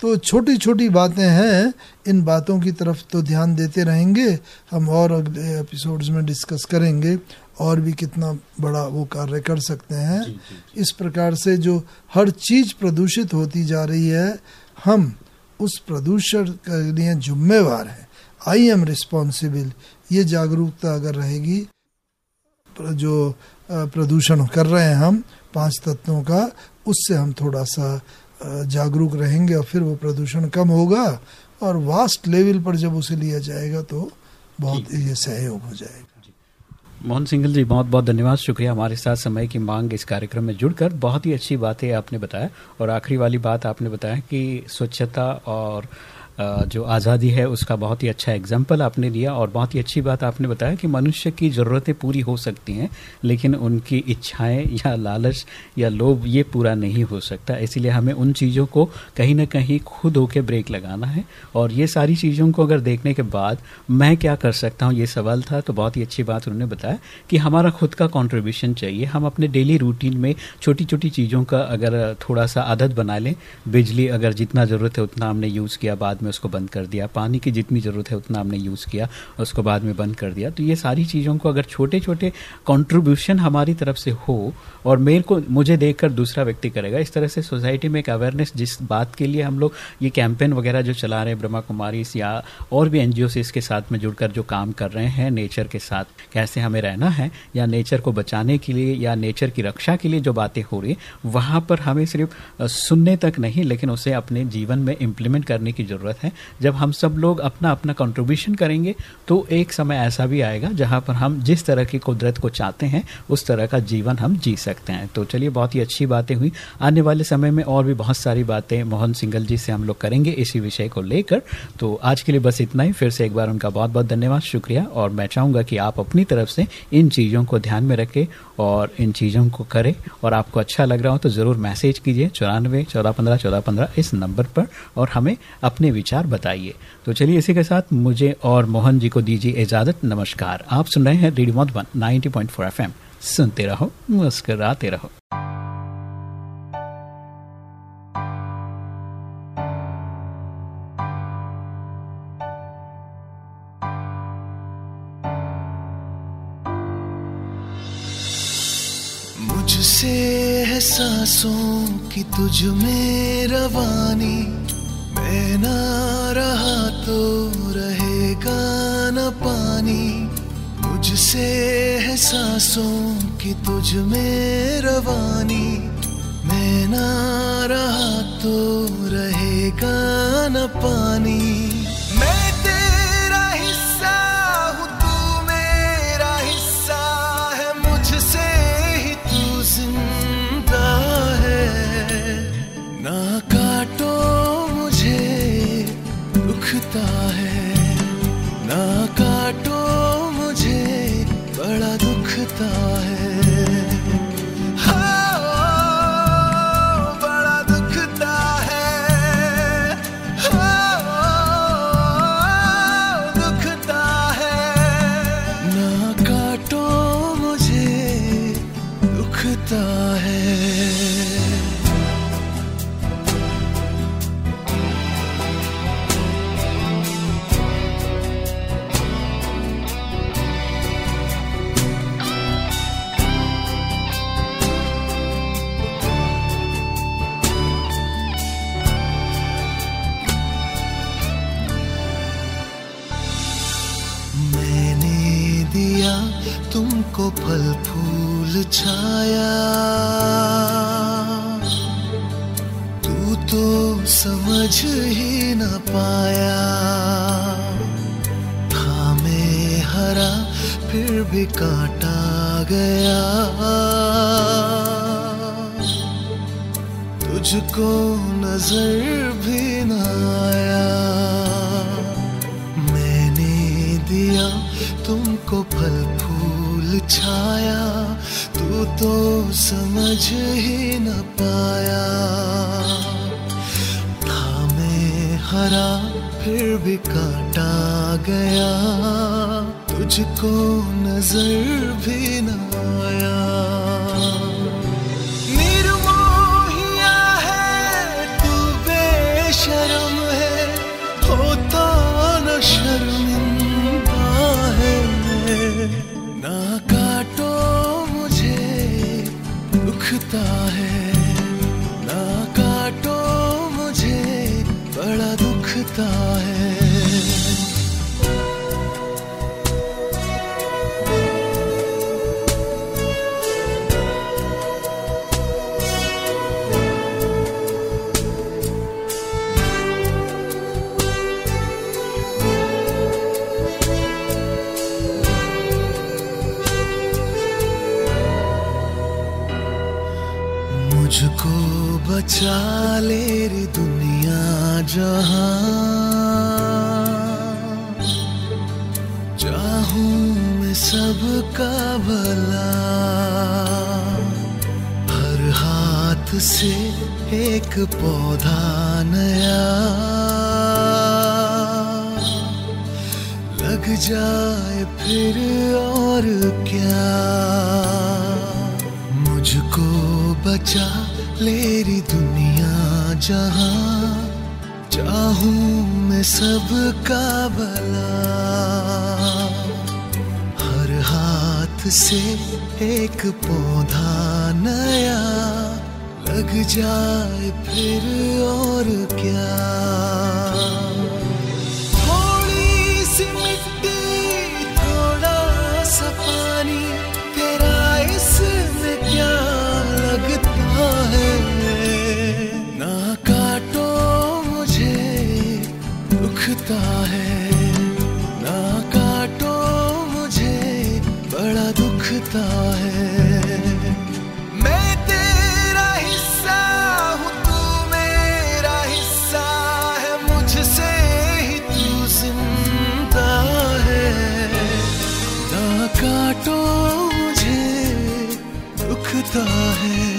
तो छोटी छोटी बातें हैं इन बातों की तरफ़ तो ध्यान देते रहेंगे। हम और अगले एपिसोड्स में डिस्कस करेंगे और भी कितना बड़ा वो कार्य कर सकते हैं। जी, जी, जी. इस प्रकार से जो हर चीज़ प्रदूषित होती जा रही है हम उस प्रदूषण के लिए जिम्मेवार हैं। आई एम रिस्पॉन्सिबल ये जागरूकता अगर रहेगी जो प्रदूषण कर रहे हैं हम पाँच तत्वों का उससे हम थोड़ा सा जागरूक रहेंगे और फिर वो प्रदूषण कम होगा और वास्ट लेवल पर जब उसे लिया जाएगा तो बहुत ये सहयोग हो जाएगा। मोहन सिंगल जी बहुत बहुत धन्यवाद। शुक्रिया हमारे साथ समय की मांग इस कार्यक्रम में जुड़कर। बहुत ही अच्छी बातें आपने बताया और आखिरी वाली बात आपने बताया कि स्वच्छता और जो आज़ादी है, उसका बहुत ही अच्छा एग्ज़ाम्पल आपने दिया और बहुत ही अच्छी बात आपने बताया कि मनुष्य की ज़रूरतें पूरी हो सकती हैं, लेकिन उनकी इच्छाएँ या लालच या लोभ ये पूरा नहीं हो सकता। इसीलिए हमें उन चीज़ों को कहीं ना कहीं खुद होके ब्रेक लगाना है और ये सारी चीज़ों को अगर देखने के बाद मैं क्या कर सकता हूँ, ये सवाल था तो बहुत ही अच्छी बात उन्होंने बताया कि हमारा खुद का कॉन्ट्रीब्यूशन चाहिए। हम अपने डेली रूटीन में छोटी छोटी चीज़ों का अगर थोड़ा सा आदत बना लें, बिजली अगर जितना ज़रूरत है उतना हमने यूज़ किया, बाद में उसको बंद कर दिया। पानी की जितनी ज़रूरत है उतना हमने यूज़ किया उसको बाद में बंद कर दिया। तो ये सारी चीज़ों को अगर छोटे छोटे कंट्रीब्यूशन हमारी तरफ़ से हो और मेरे को, मुझे देखकर दूसरा व्यक्ति करेगा, इस तरह से सोसाइटी में एक अवेयरनेस जिस बात के लिए हम लोग ये कैंपेन वगैरह जो चला रहे हैं, ब्रह्मा कुमारी या और भी एनजीओ से इसके साथ में जुड़कर जो काम कर रहे हैं नेचर के साथ, कैसे हमें रहना है या नेचर को बचाने के लिए या नेचर की रक्षा के लिए जो बातें हो रही वहाँ पर हमें सिर्फ़ सुनने तक नहीं, लेकिन उसे अपने जीवन में इम्प्लीमेंट करने की ज़रूरत है। जब हम सब लोग अपना अपना कंट्रीब्यूशन करेंगे तो एक समय ऐसा भी आएगा जहाँ पर हम जिस तरह की कुदरत को चाहते हैं, उस तरह का जीवन हम जी सकते हैं। तो चलिए, बहुत ही अच्छी बातें हुई। आने वाले समय में और भी बहुत सारी बातें मोहन सिंगल जी से हम लोग करेंगे इसी विषय को लेकर। तो आज के लिए बस इतना ही। फिर से एक बार उनका बहुत बहुत धन्यवाद, शुक्रिया। और मैं चाहूँगा कि आप अपनी तरफ़ से इन चीज़ों को ध्यान में रखें और इन चीज़ों को करें। और आपको अच्छा लग रहा हो तो ज़रूर मैसेज कीजिए चौरानवे चौदह पंद्रह चौदह पंद्रह इस नंबर पर और हमें अपने विचार बताइए। तो चलिए इसी के साथ मुझे और मोहन जी को दीजिए इजाज़त। नमस्कार। आप सुन रहे हैं रेडियो मधुबन 90.4 पॉइंट सुनते रहो, मुस्कराते रहो। मुझसे है सांसों की तुझ में रवानी। मैं रहा तो रहेगा न पानी। मुझसे है सांसों की तुझ में रवानी। मैं ना रहा तो रहेगा न पानी। छाया तू तो समझ ही न पाया। था मैं हरा, फिर भी काटा गया। तुझको नज़र भी न आया। मैंने दिया तुमको फल फूल छाया। तू तो समझ ही न पाया। था मैं हरा फिर भी काटा गया। तुझको नज़र भी न दुखता है। ना काटो मुझे बड़ा दुखता है। बचा ले रे दुनिया जहाँ चाहूँ मैं सबका भला। हर हाथ से एक पौधा नया। लग जाए फिर और क्या। मुझको बचा ले री दुनिया जहाँ चाहूँ मैं सबका भला। हर हाथ से एक पौधा नया लग जाए फिर और क्या। दुखता है। मैं तेरा हिस्सा हूँ, तू मेरा हिस्सा है, मुझसे ही तू ज़िंदा है। ना काटो मुझे रुकता है।